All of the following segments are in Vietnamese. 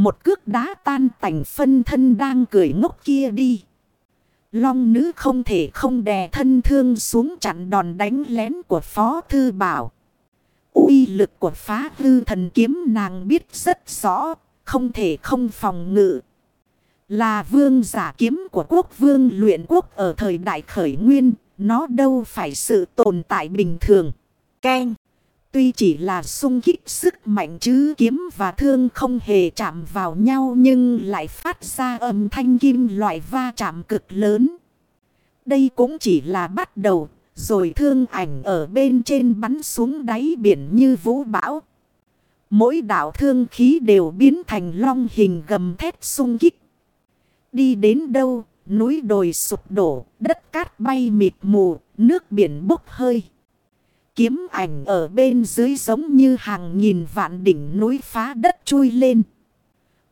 Một cước đá tan tành phân thân đang cười ngốc kia đi. Long nữ không thể không đè thân thương xuống chặn đòn đánh lén của Phó Thư Bảo. uy lực của phá hư thần kiếm nàng biết rất rõ, không thể không phòng ngự. Là vương giả kiếm của quốc vương luyện quốc ở thời đại khởi nguyên, nó đâu phải sự tồn tại bình thường. Ken. Tuy chỉ là sung kích sức mạnh chứ kiếm và thương không hề chạm vào nhau nhưng lại phát ra âm thanh kim loại va chạm cực lớn. Đây cũng chỉ là bắt đầu, rồi thương ảnh ở bên trên bắn xuống đáy biển như vũ bão. Mỗi đạo thương khí đều biến thành long hình gầm thét sung kích. Đi đến đâu, núi đồi sụp đổ, đất cát bay mịt mù, nước biển bốc hơi. Kiếm ảnh ở bên dưới giống như hàng nghìn vạn đỉnh núi phá đất chui lên.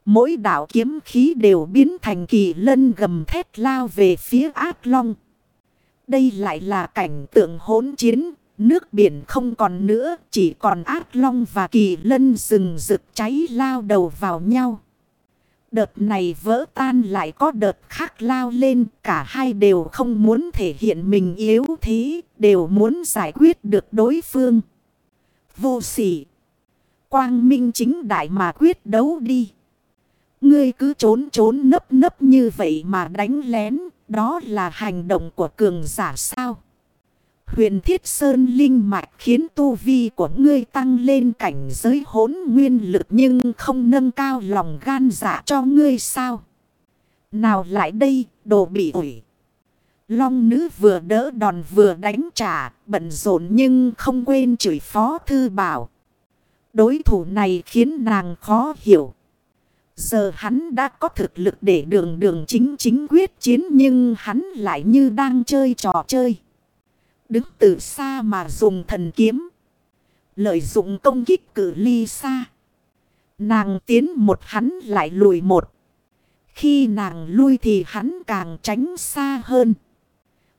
Mỗi đảo kiếm khí đều biến thành kỳ lân gầm thét lao về phía ác long. Đây lại là cảnh tượng hỗn chiến, nước biển không còn nữa, chỉ còn ác long và kỳ lân rừng rực cháy lao đầu vào nhau. Đợt này vỡ tan lại có đợt khác lao lên. Cả hai đều không muốn thể hiện mình yếu thế. Đều muốn giải quyết được đối phương. Vô sỉ. Quang minh chính đại mà quyết đấu đi. Ngươi cứ trốn trốn nấp nấp như vậy mà đánh lén. Đó là hành động của cường giả sao? Huyền Thiết Sơn Linh Mạch khiến tu vi của ngươi tăng lên cảnh giới hốn nguyên lực nhưng không nâng cao lòng gan dạ cho ngươi sao? Nào lại đây, đồ bị ủi. Long nữ vừa đỡ đòn vừa đánh trả, bận rộn nhưng không quên chửi phó thư bảo. Đối thủ này khiến nàng khó hiểu. Giờ hắn đã có thực lực để đường đường chính chính quyết chiến nhưng hắn lại như đang chơi trò chơi. Đứng từ xa mà dùng thần kiếm. Lợi dụng công kích cử ly xa. Nàng tiến một hắn lại lùi một. Khi nàng lui thì hắn càng tránh xa hơn.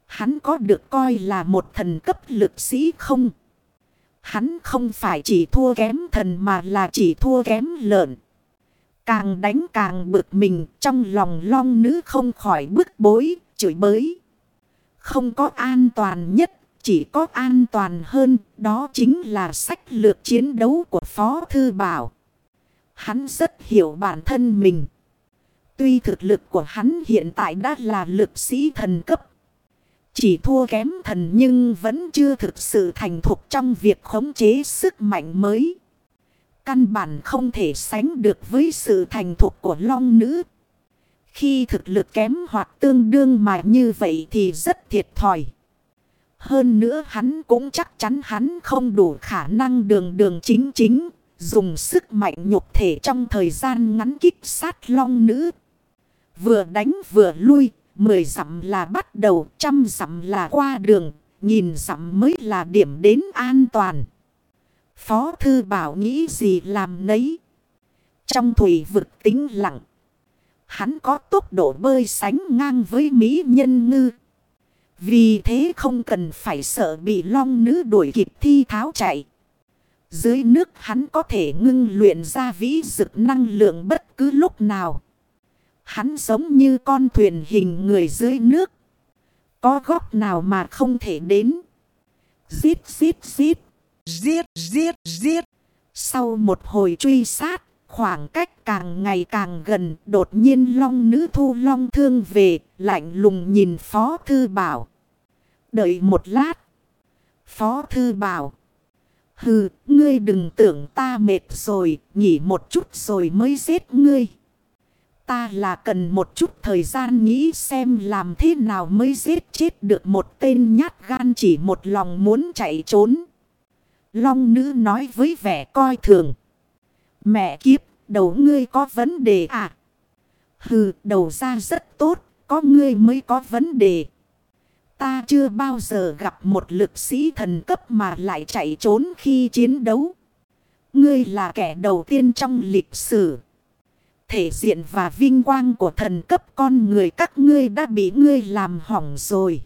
Hắn có được coi là một thần cấp lực sĩ không? Hắn không phải chỉ thua kém thần mà là chỉ thua kém lợn. Càng đánh càng bực mình trong lòng long nữ không khỏi bức bối, chửi bới. Không có an toàn nhất chỉ có an toàn hơn, đó chính là sách lược chiến đấu của Phó Thư Bảo. Hắn rất hiểu bản thân mình. Tuy thực lực của hắn hiện tại đã là lực sĩ thần cấp. Chỉ thua kém thần nhưng vẫn chưa thực sự thành thục trong việc khống chế sức mạnh mới. Căn bản không thể sánh được với sự thành thục của long nữ. Khi thực lực kém hoặc tương đương mà như vậy thì rất thiệt thòi. Hơn nữa hắn cũng chắc chắn hắn không đủ khả năng đường đường chính chính. Dùng sức mạnh nhục thể trong thời gian ngắn kích sát long nữ. Vừa đánh vừa lui. Mười dặm là bắt đầu, trăm dặm là qua đường. Nhìn dặm mới là điểm đến an toàn. Phó thư bảo nghĩ gì làm nấy. Trong thủy vực tính lặng. Hắn có tốc độ bơi sánh ngang với Mỹ nhân ngư. Vì thế không cần phải sợ bị long nữ đuổi kịp thi tháo chạy. Dưới nước hắn có thể ngưng luyện ra vĩ dực năng lượng bất cứ lúc nào. Hắn giống như con thuyền hình người dưới nước. Có góc nào mà không thể đến. Giết, giết, giết. Giết, giết, giết. Sau một hồi truy sát, khoảng cách càng ngày càng gần, đột nhiên long nữ thu long thương về, lạnh lùng nhìn Phó Thư Bảo. Đợi một lát. Phó Thư Bảo. Hừ, ngươi đừng tưởng ta mệt rồi, nghỉ một chút rồi mới giết ngươi. Ta là cần một chút thời gian nghĩ xem làm thế nào mới giết chết được một tên nhát gan chỉ một lòng muốn chạy trốn. Long nữ nói với vẻ coi thường. Mẹ kiếp, đầu ngươi có vấn đề à? Hừ, đầu ra rất tốt, có ngươi mới có vấn đề. Ta chưa bao giờ gặp một lực sĩ thần cấp mà lại chạy trốn khi chiến đấu. Ngươi là kẻ đầu tiên trong lịch sử. Thể diện và vinh quang của thần cấp con người các ngươi đã bị ngươi làm hỏng rồi.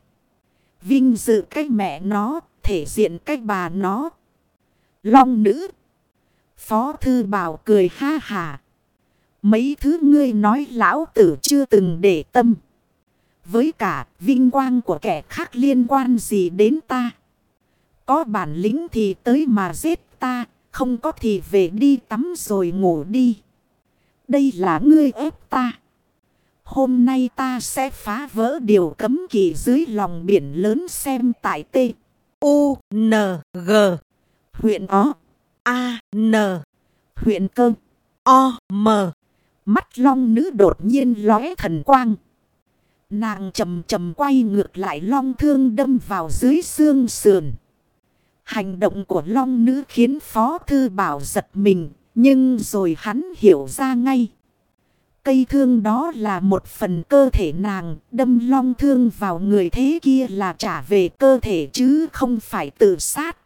Vinh dự cái mẹ nó, thể diện cái bà nó. Long nữ. Phó thư bảo cười ha hà. Mấy thứ ngươi nói lão tử chưa từng để tâm. Với cả vinh quang của kẻ khác liên quan gì đến ta. Có bản lĩnh thì tới mà giết ta. Không có thì về đi tắm rồi ngủ đi. Đây là ngươi ép ta. Hôm nay ta sẽ phá vỡ điều cấm kỵ dưới lòng biển lớn xem tại T. U. N. G. Huyện O. A. N. Huyện Cơ. O. M. Mắt long nữ đột nhiên lóe thần quang. Nàng chầm chầm quay ngược lại long thương đâm vào dưới xương sườn. Hành động của long nữ khiến phó thư bảo giật mình. Nhưng rồi hắn hiểu ra ngay. Cây thương đó là một phần cơ thể nàng, đâm long thương vào người thế kia là trả về cơ thể chứ không phải tự sát.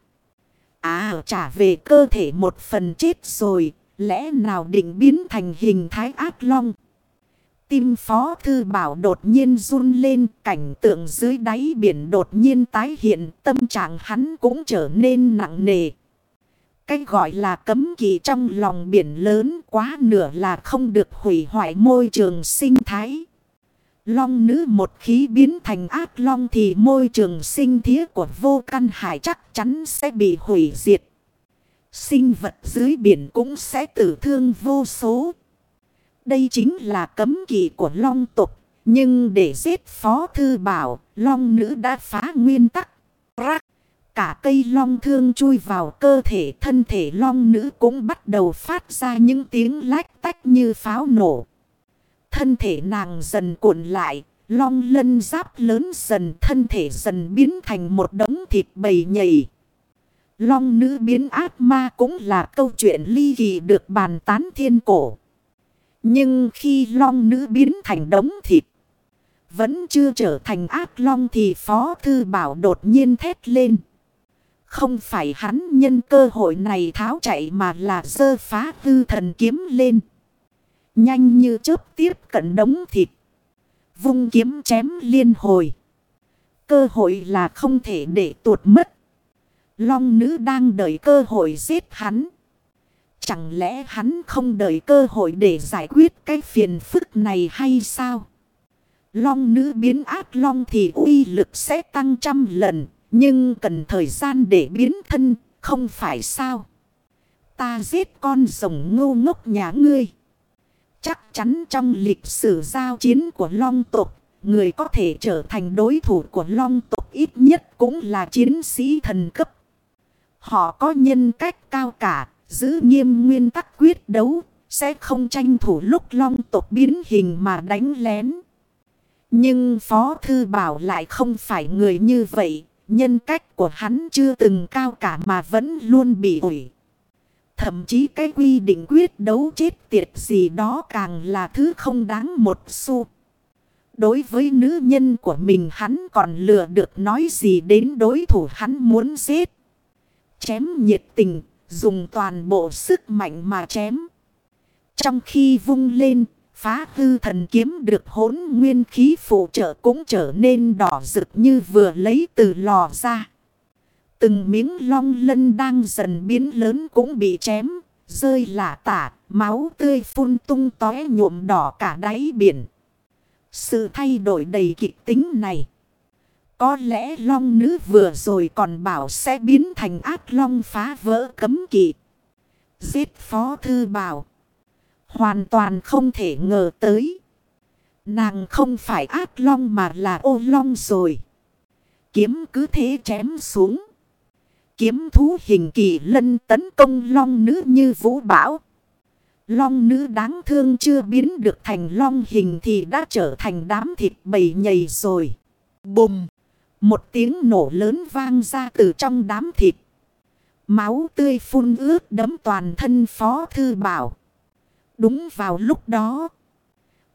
À trả về cơ thể một phần chết rồi, lẽ nào định biến thành hình thái ác long. Tim phó thư bảo đột nhiên run lên, cảnh tượng dưới đáy biển đột nhiên tái hiện, tâm trạng hắn cũng trở nên nặng nề. Cái gọi là cấm kỵ trong lòng biển lớn quá nửa là không được hủy hoại môi trường sinh thái. Long nữ một khí biến thành ác long thì môi trường sinh thía của vô căn hải chắc chắn sẽ bị hủy diệt. Sinh vật dưới biển cũng sẽ tử thương vô số. Đây chính là cấm kỵ của long tục. Nhưng để giết phó thư bảo, long nữ đã phá nguyên tắc. Rắc. Cả cây long thương chui vào cơ thể thân thể long nữ cũng bắt đầu phát ra những tiếng lách tách như pháo nổ. Thân thể nàng dần cuộn lại, long lân giáp lớn dần thân thể dần biến thành một đống thịt bầy nhầy. Long nữ biến ác ma cũng là câu chuyện ly kỳ được bàn tán thiên cổ. Nhưng khi long nữ biến thành đống thịt, vẫn chưa trở thành ác long thì Phó Thư Bảo đột nhiên thét lên. Không phải hắn nhân cơ hội này tháo chạy mà là dơ phá hư thần kiếm lên. Nhanh như chớp tiếp cận đống thịt. Vung kiếm chém liên hồi. Cơ hội là không thể để tuột mất. Long nữ đang đợi cơ hội giết hắn. Chẳng lẽ hắn không đợi cơ hội để giải quyết cái phiền phức này hay sao? Long nữ biến ác long thì uy lực sẽ tăng trăm lần. Nhưng cần thời gian để biến thân, không phải sao? Ta giết con rồng ngô ngốc nhà ngươi. Chắc chắn trong lịch sử giao chiến của Long tộc, người có thể trở thành đối thủ của Long tộc ít nhất cũng là chiến sĩ thần cấp. Họ có nhân cách cao cả, giữ nghiêm nguyên tắc quyết đấu, sẽ không tranh thủ lúc Long tộc biến hình mà đánh lén. Nhưng Phó Thư Bảo lại không phải người như vậy. Nhân cách của hắn chưa từng cao cả mà vẫn luôn bị ủi. Thậm chí cái quy định quyết đấu chết tiệt gì đó càng là thứ không đáng một xu. Đối với nữ nhân của mình hắn còn lừa được nói gì đến đối thủ hắn muốn giết. Chém nhiệt tình, dùng toàn bộ sức mạnh mà chém. Trong khi vung lên, phá hư thần kiếm được hốn nguyên khí phụ trợ cũng trở nên đỏ rực như vừa lấy từ lò ra. Từng miếng long lân đang dần biến lớn cũng bị chém, rơi lả tả, máu tươi phun tung tóe nhuộm đỏ cả đáy biển. Sự thay đổi đầy kịch tính này. Có lẽ long nữ vừa rồi còn bảo sẽ biến thành ác long phá vỡ cấm kỵ. Giết phó thư bảo. Hoàn toàn không thể ngờ tới. Nàng không phải ác long mà là ô long rồi. Kiếm cứ thế chém xuống. Kiếm thú hình kỳ lân tấn công long nữ như vũ bão. Long nữ đáng thương chưa biến được thành long hình thì đã trở thành đám thịt bầy nhầy rồi. Bùm! Một tiếng nổ lớn vang ra từ trong đám thịt. Máu tươi phun ướt đấm toàn thân phó thư bảo. Đúng vào lúc đó.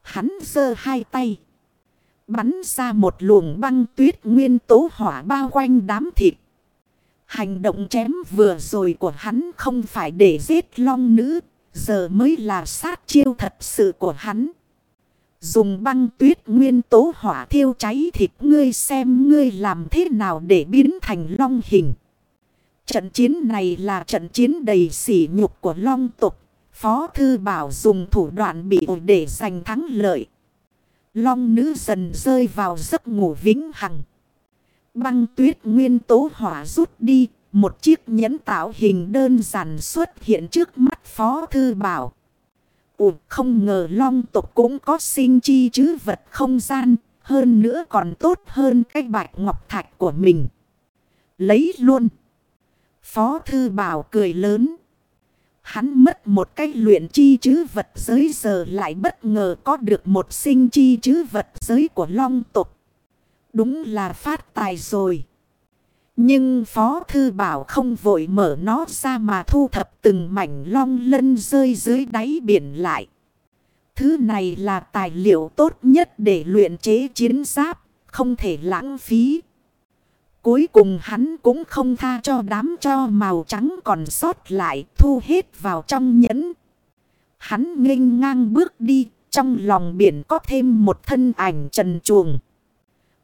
Hắn giơ hai tay. Bắn ra một luồng băng tuyết nguyên tố hỏa bao quanh đám thịt. Hành động chém vừa rồi của hắn không phải để giết long nữ. Giờ mới là sát chiêu thật sự của hắn. Dùng băng tuyết nguyên tố hỏa thiêu cháy thịt ngươi xem ngươi làm thế nào để biến thành long hình. Trận chiến này là trận chiến đầy sỉ nhục của long tục. Phó Thư Bảo dùng thủ đoạn bị ổi để giành thắng lợi. Long nữ dần rơi vào giấc ngủ vĩnh hằng. Băng tuyết nguyên tố hỏa rút đi. Một chiếc nhẫn tạo hình đơn giản xuất hiện trước mắt Phó Thư Bảo. Ủa, không ngờ long tộc cũng có sinh chi chứ vật không gian. Hơn nữa còn tốt hơn cái bạch ngọc thạch của mình. Lấy luôn. Phó Thư Bảo cười lớn. Hắn mất một cái luyện chi chứ vật giới giờ lại bất ngờ có được một sinh chi chứ vật giới của long tục. Đúng là phát tài rồi. Nhưng Phó Thư Bảo không vội mở nó ra mà thu thập từng mảnh long lân rơi dưới đáy biển lại. Thứ này là tài liệu tốt nhất để luyện chế chiến giáp, không thể lãng phí. Cuối cùng hắn cũng không tha cho đám cho màu trắng còn sót lại thu hết vào trong nhẫn. Hắn nghênh ngang bước đi, trong lòng biển có thêm một thân ảnh trần chuồng.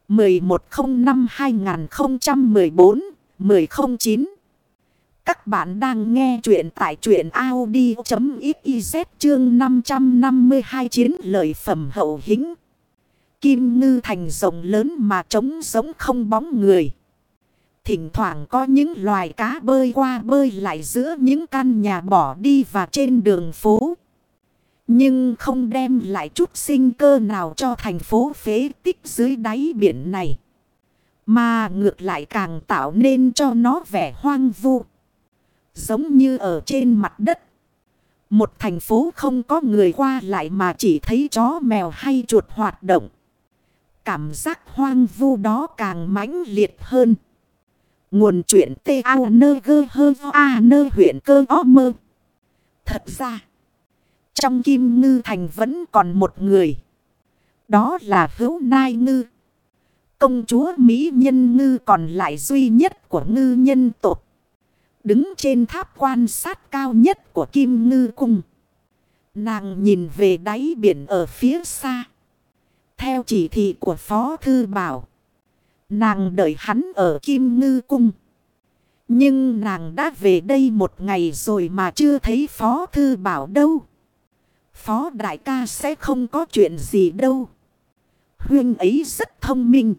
1105-2014-1009 Các bạn đang nghe chuyện tại chuyện Audi.xyz chương 552 chiến lợi phẩm hậu hĩnh. Kim ngư thành rồng lớn mà trống giống không bóng người. Thỉnh thoảng có những loài cá bơi qua bơi lại giữa những căn nhà bỏ đi và trên đường phố. Nhưng không đem lại chút sinh cơ nào cho thành phố phế tích dưới đáy biển này. Mà ngược lại càng tạo nên cho nó vẻ hoang vu. Giống như ở trên mặt đất. Một thành phố không có người qua lại mà chỉ thấy chó mèo hay chuột hoạt động. Cảm giác hoang vu đó càng mãnh liệt hơn. Nguồn chuyện T.A.N.G.H.A.N. huyện cơ o mơ. Thật ra, trong kim ngư thành vẫn còn một người. Đó là hữu nai ngư. Công chúa Mỹ nhân ngư còn lại duy nhất của ngư nhân tộc. Đứng trên tháp quan sát cao nhất của kim ngư cung. Nàng nhìn về đáy biển ở phía xa. Theo chỉ thị của Phó Thư Bảo. Nàng đợi hắn ở Kim Ngư Cung. Nhưng nàng đã về đây một ngày rồi mà chưa thấy Phó Thư Bảo đâu. Phó Đại ca sẽ không có chuyện gì đâu. Huyên ấy rất thông minh.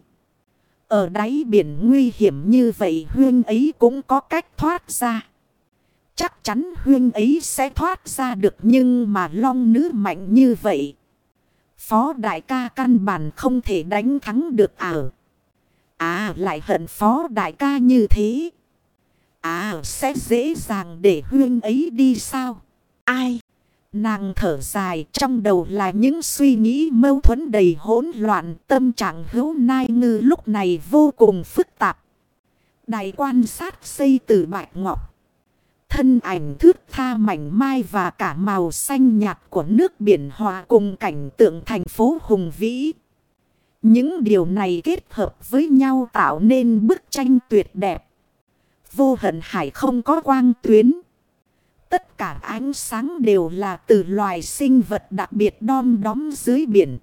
Ở đáy biển nguy hiểm như vậy Huyên ấy cũng có cách thoát ra. Chắc chắn Huyên ấy sẽ thoát ra được nhưng mà long nữ mạnh như vậy. Phó đại ca căn bản không thể đánh thắng được ở. À lại hận phó đại ca như thế. À sẽ dễ dàng để huyên ấy đi sao? Ai? Nàng thở dài, trong đầu là những suy nghĩ mâu thuẫn đầy hỗn loạn, tâm trạng hữu nai ngư lúc này vô cùng phức tạp. Đài quan sát xây từ bạch ngọc. Thân ảnh thước tha mảnh mai và cả màu xanh nhạt của nước biển hòa cùng cảnh tượng thành phố hùng vĩ. Những điều này kết hợp với nhau tạo nên bức tranh tuyệt đẹp. Vô hận hải không có quang tuyến. Tất cả ánh sáng đều là từ loài sinh vật đặc biệt đom đóm dưới biển.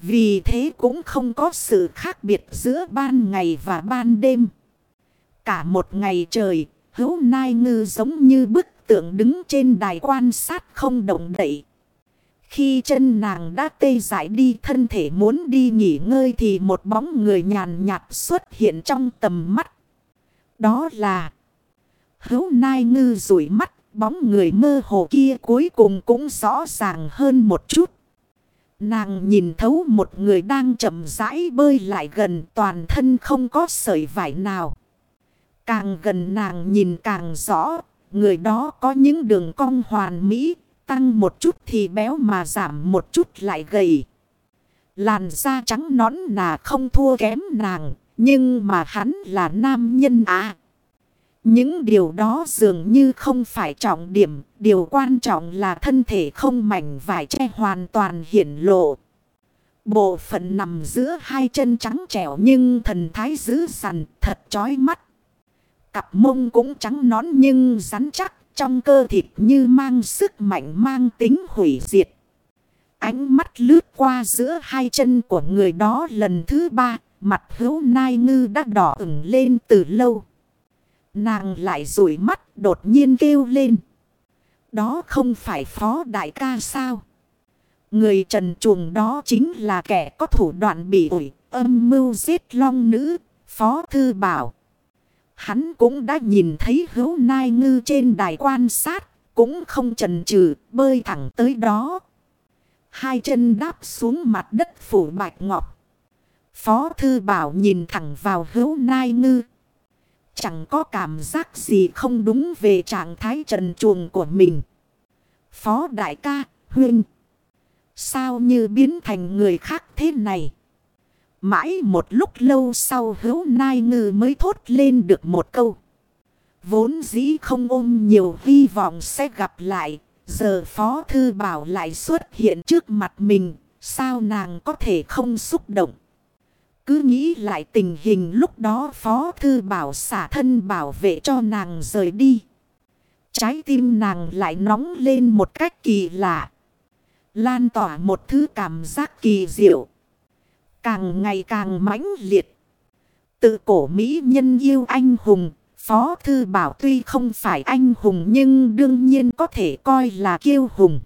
Vì thế cũng không có sự khác biệt giữa ban ngày và ban đêm. Cả một ngày trời, hữu nai ngư giống như bức tượng đứng trên đài quan sát không động đậy. Khi chân nàng đã tê dại đi thân thể muốn đi nghỉ ngơi thì một bóng người nhàn nhạt xuất hiện trong tầm mắt. Đó là hữu nai ngư rủi mắt bóng người mơ hồ kia cuối cùng cũng rõ ràng hơn một chút. Nàng nhìn thấu một người đang chậm rãi bơi lại gần toàn thân không có sợi vải nào. Càng gần nàng nhìn càng rõ, người đó có những đường cong hoàn mỹ, tăng một chút thì béo mà giảm một chút lại gầy. Làn da trắng nõn là không thua kém nàng, nhưng mà hắn là nam nhân à. Những điều đó dường như không phải trọng điểm, điều quan trọng là thân thể không mảnh vải che hoàn toàn hiển lộ. Bộ phận nằm giữa hai chân trắng trẻo nhưng thần thái dữ dằn, thật chói mắt. Cặp mông cũng trắng nón nhưng rắn chắc, trong cơ thịt như mang sức mạnh mang tính hủy diệt. Ánh mắt lướt qua giữa hai chân của người đó lần thứ ba, mặt hữu nai ngư đã đỏ ửng lên từ lâu. Nàng lại rủi mắt đột nhiên kêu lên. Đó không phải phó đại ca sao? Người trần chuồng đó chính là kẻ có thủ đoạn bị ủi, âm mưu giết long nữ, phó thư bảo. Hắn cũng đã nhìn thấy hữu nai ngư trên đài quan sát, cũng không chần chừ bơi thẳng tới đó. Hai chân đáp xuống mặt đất phủ bạch ngọc. Phó thư bảo nhìn thẳng vào hữu nai ngư. Chẳng có cảm giác gì không đúng về trạng thái trần chuồng của mình. Phó đại ca, huynh. Sao như biến thành người khác thế này? Mãi một lúc lâu sau hữu nai ngư mới thốt lên được một câu. Vốn dĩ không ôm nhiều hy vọng sẽ gặp lại. Giờ Phó Thư Bảo lại xuất hiện trước mặt mình. Sao nàng có thể không xúc động? Cứ nghĩ lại tình hình lúc đó Phó Thư Bảo xả thân bảo vệ cho nàng rời đi. Trái tim nàng lại nóng lên một cách kỳ lạ. Lan tỏa một thứ cảm giác kỳ diệu. Càng ngày càng mãnh liệt. Tự cổ Mỹ nhân yêu anh hùng. Phó Thư Bảo tuy không phải anh hùng nhưng đương nhiên có thể coi là kiêu hùng.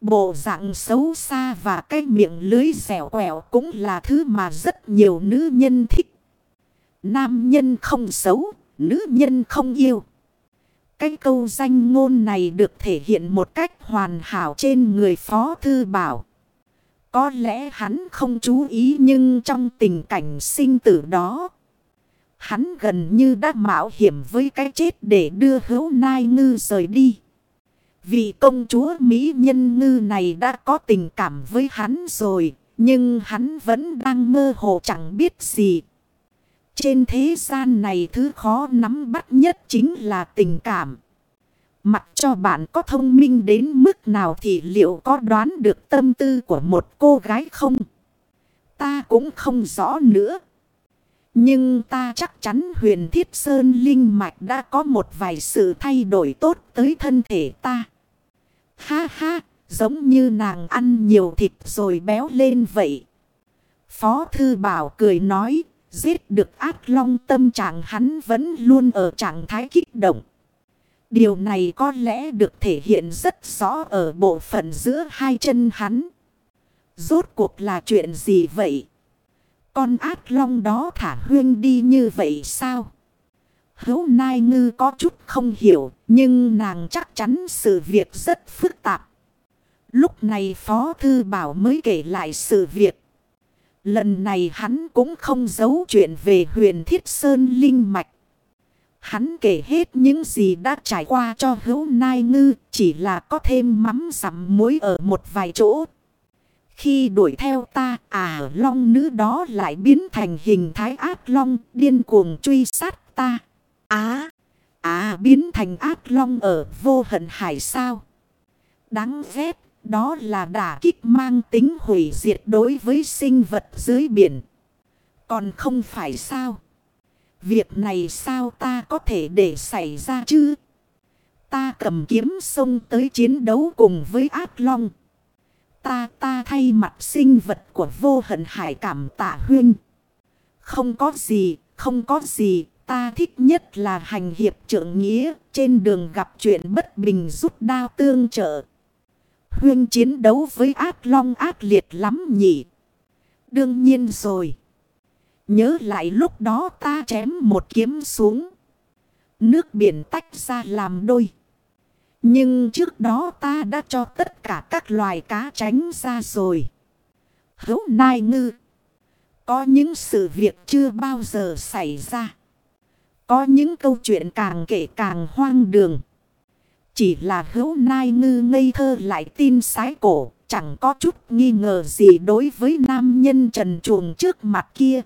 Bộ dạng xấu xa và cái miệng lưới xẻo quẹo cũng là thứ mà rất nhiều nữ nhân thích. Nam nhân không xấu, nữ nhân không yêu. Cái câu danh ngôn này được thể hiện một cách hoàn hảo trên người Phó Thư Bảo. Có lẽ hắn không chú ý nhưng trong tình cảnh sinh tử đó. Hắn gần như đã mạo hiểm với cái chết để đưa hữu nai ngư rời đi vì công chúa Mỹ nhân ngư này đã có tình cảm với hắn rồi. Nhưng hắn vẫn đang mơ hồ chẳng biết gì. Trên thế gian này thứ khó nắm bắt nhất chính là tình cảm. Mặc cho bạn có thông minh đến mức nào thì liệu có đoán được tâm tư của một cô gái không? Ta cũng không rõ nữa. Nhưng ta chắc chắn huyền thiết sơn linh mạch đã có một vài sự thay đổi tốt tới thân thể ta. Ha ha, giống như nàng ăn nhiều thịt rồi béo lên vậy. Phó thư bảo cười nói, giết được ác long tâm trạng hắn vẫn luôn ở trạng thái kích động. Điều này có lẽ được thể hiện rất rõ ở bộ phận giữa hai chân hắn. Rốt cuộc là chuyện gì vậy? Con ác long đó thả huyên đi như vậy sao? Hấu Nai Ngư có chút không hiểu, nhưng nàng chắc chắn sự việc rất phức tạp. Lúc này Phó Thư Bảo mới kể lại sự việc. Lần này hắn cũng không giấu chuyện về huyền Thiết Sơn Linh Mạch. Hắn kể hết những gì đã trải qua cho hữu nai ngư, chỉ là có thêm mắm sắm muối ở một vài chỗ. Khi đuổi theo ta, à long nữ đó lại biến thành hình thái ác long, điên cuồng truy sát ta. Á, à, à biến thành ác long ở vô hận hải sao. Đáng ghét, đó là đả kích mang tính hủy diệt đối với sinh vật dưới biển. Còn không phải sao? Việc này sao ta có thể để xảy ra chứ? Ta cầm kiếm sông tới chiến đấu cùng với ác long. Ta ta thay mặt sinh vật của vô hận hải cảm tạ huyên. Không có gì, không có gì, ta thích nhất là hành hiệp trưởng nghĩa, trên đường gặp chuyện bất bình rút đao tương trợ. Huyên chiến đấu với ác long ác liệt lắm nhỉ. Đương nhiên rồi. Nhớ lại lúc đó ta chém một kiếm xuống. Nước biển tách ra làm đôi. Nhưng trước đó ta đã cho tất cả các loài cá tránh ra rồi. Hấu nai ngư. Có những sự việc chưa bao giờ xảy ra. Có những câu chuyện càng kể càng hoang đường. Chỉ là hữu nai ngư ngây thơ lại tin sái cổ. Chẳng có chút nghi ngờ gì đối với nam nhân trần chuồng trước mặt kia.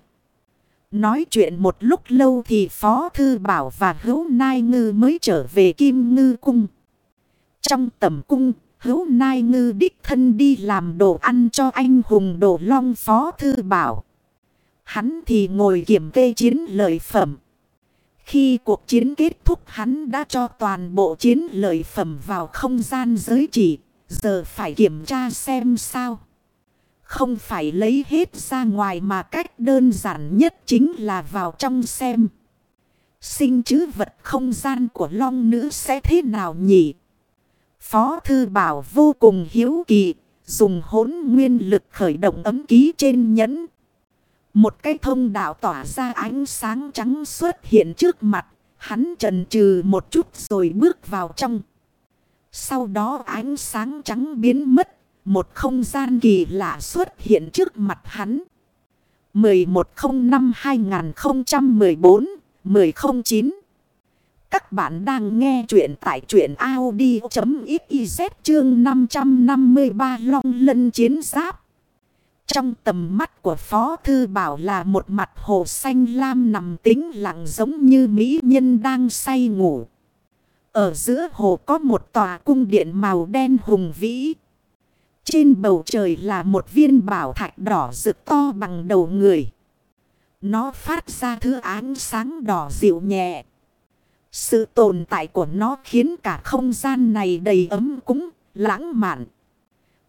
Nói chuyện một lúc lâu thì Phó Thư Bảo và Hữu Nai Ngư mới trở về Kim Ngư Cung. Trong tầm cung, Hữu Nai Ngư đích thân đi làm đồ ăn cho anh hùng đồ long Phó Thư Bảo. Hắn thì ngồi kiểm kê chiến lợi phẩm. Khi cuộc chiến kết thúc hắn đã cho toàn bộ chiến lợi phẩm vào không gian giới chỉ. Giờ phải kiểm tra xem sao. Không phải lấy hết ra ngoài mà cách đơn giản nhất chính là vào trong xem. Sinh chứ vật không gian của long nữ sẽ thế nào nhỉ? Phó Thư Bảo vô cùng hiếu kỳ, dùng hỗn nguyên lực khởi động ấm ký trên nhẫn. Một cái thông đạo tỏa ra ánh sáng trắng xuất hiện trước mặt, hắn trần trừ một chút rồi bước vào trong. Sau đó ánh sáng trắng biến mất, một không gian kỳ lạ xuất hiện trước mặt hắn. 1105-2014-1009 Các bạn đang nghe chuyện tại chuyện Audi.xyz chương 553 Long Lân Chiến Giáp. Trong tầm mắt của Phó Thư Bảo là một mặt hồ xanh lam nằm tính lặng giống như mỹ nhân đang say ngủ. Ở giữa hồ có một tòa cung điện màu đen hùng vĩ. Trên bầu trời là một viên bảo thạch đỏ rực to bằng đầu người. Nó phát ra thứ ánh sáng đỏ dịu nhẹ. Sự tồn tại của nó khiến cả không gian này đầy ấm cúng, lãng mạn.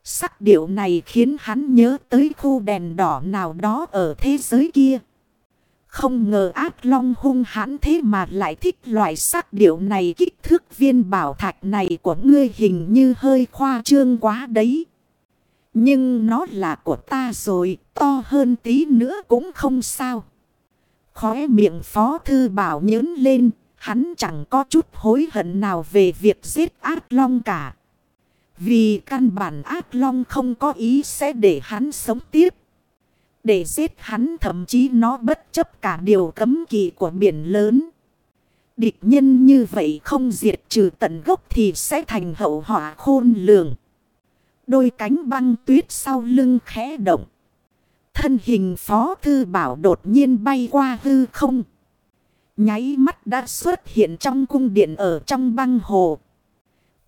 Sắc điệu này khiến hắn nhớ tới khu đèn đỏ nào đó ở thế giới kia. Không ngờ ác long hung hãn thế mà lại thích loại sắc điệu này kích thước viên bảo thạch này của ngươi hình như hơi khoa trương quá đấy. Nhưng nó là của ta rồi, to hơn tí nữa cũng không sao. Khóe miệng phó thư bảo nhớn lên, hắn chẳng có chút hối hận nào về việc giết ác long cả. Vì căn bản ác long không có ý sẽ để hắn sống tiếp. Để giết hắn thậm chí nó bất chấp cả điều cấm kỵ của biển lớn. Địch nhân như vậy không diệt trừ tận gốc thì sẽ thành hậu họa khôn lường. Đôi cánh băng tuyết sau lưng khẽ động. Thân hình phó thư bảo đột nhiên bay qua hư không. Nháy mắt đã xuất hiện trong cung điện ở trong băng hồ.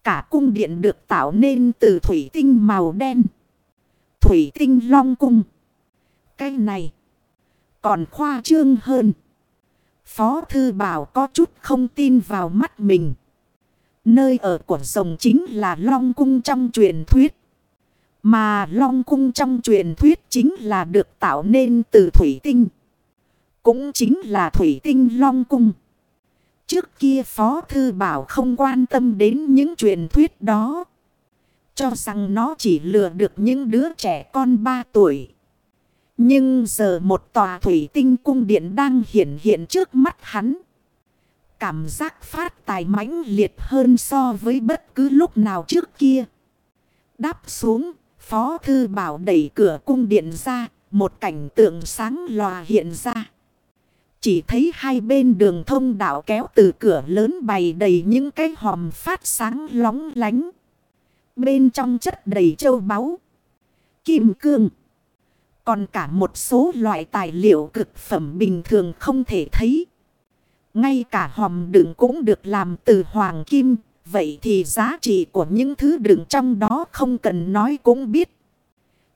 Cả cung điện được tạo nên từ thủy tinh màu đen. Thủy tinh long cung. Cái này còn khoa trương hơn. Phó thư bảo có chút không tin vào mắt mình. Nơi ở của rồng chính là long cung trong truyền thuyết. Mà long cung trong truyền thuyết chính là được tạo nên từ thủy tinh. Cũng chính là thủy tinh long cung. Trước kia Phó Thư Bảo không quan tâm đến những truyền thuyết đó. Cho rằng nó chỉ lừa được những đứa trẻ con 3 tuổi. Nhưng giờ một tòa thủy tinh cung điện đang hiện hiện trước mắt hắn. Cảm giác phát tài mãnh liệt hơn so với bất cứ lúc nào trước kia. Đáp xuống, Phó Thư Bảo đẩy cửa cung điện ra, một cảnh tượng sáng lòa hiện ra. Chỉ thấy hai bên đường thông đạo kéo từ cửa lớn bày đầy những cái hòm phát sáng lóng lánh. Bên trong chất đầy châu báu, kim cương. Còn cả một số loại tài liệu cực phẩm bình thường không thể thấy. Ngay cả hòm đựng cũng được làm từ hoàng kim. Vậy thì giá trị của những thứ đựng trong đó không cần nói cũng biết.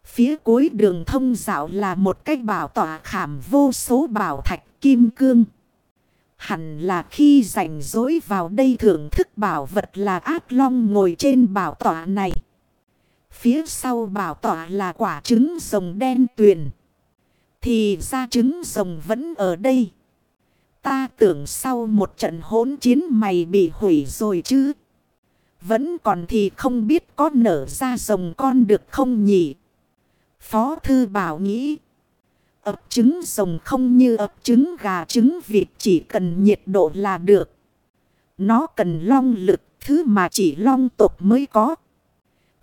Phía cuối đường thông dạo là một cái bảo tỏa khảm vô số bảo thạch kim cương. Hẳn là khi rảnh rỗi vào đây thưởng thức bảo vật là ác long ngồi trên bảo tỏa này. Phía sau bảo tỏa là quả trứng rồng đen tuyền. Thì ra trứng rồng vẫn ở đây. Ta tưởng sau một trận hỗn chiến mày bị hủy rồi chứ. Vẫn còn thì không biết có nở ra rồng con được không nhỉ. Phó thư bảo nghĩ ập trứng rồng không như ấp trứng gà trứng vịt chỉ cần nhiệt độ là được. Nó cần long lực thứ mà chỉ long tục mới có.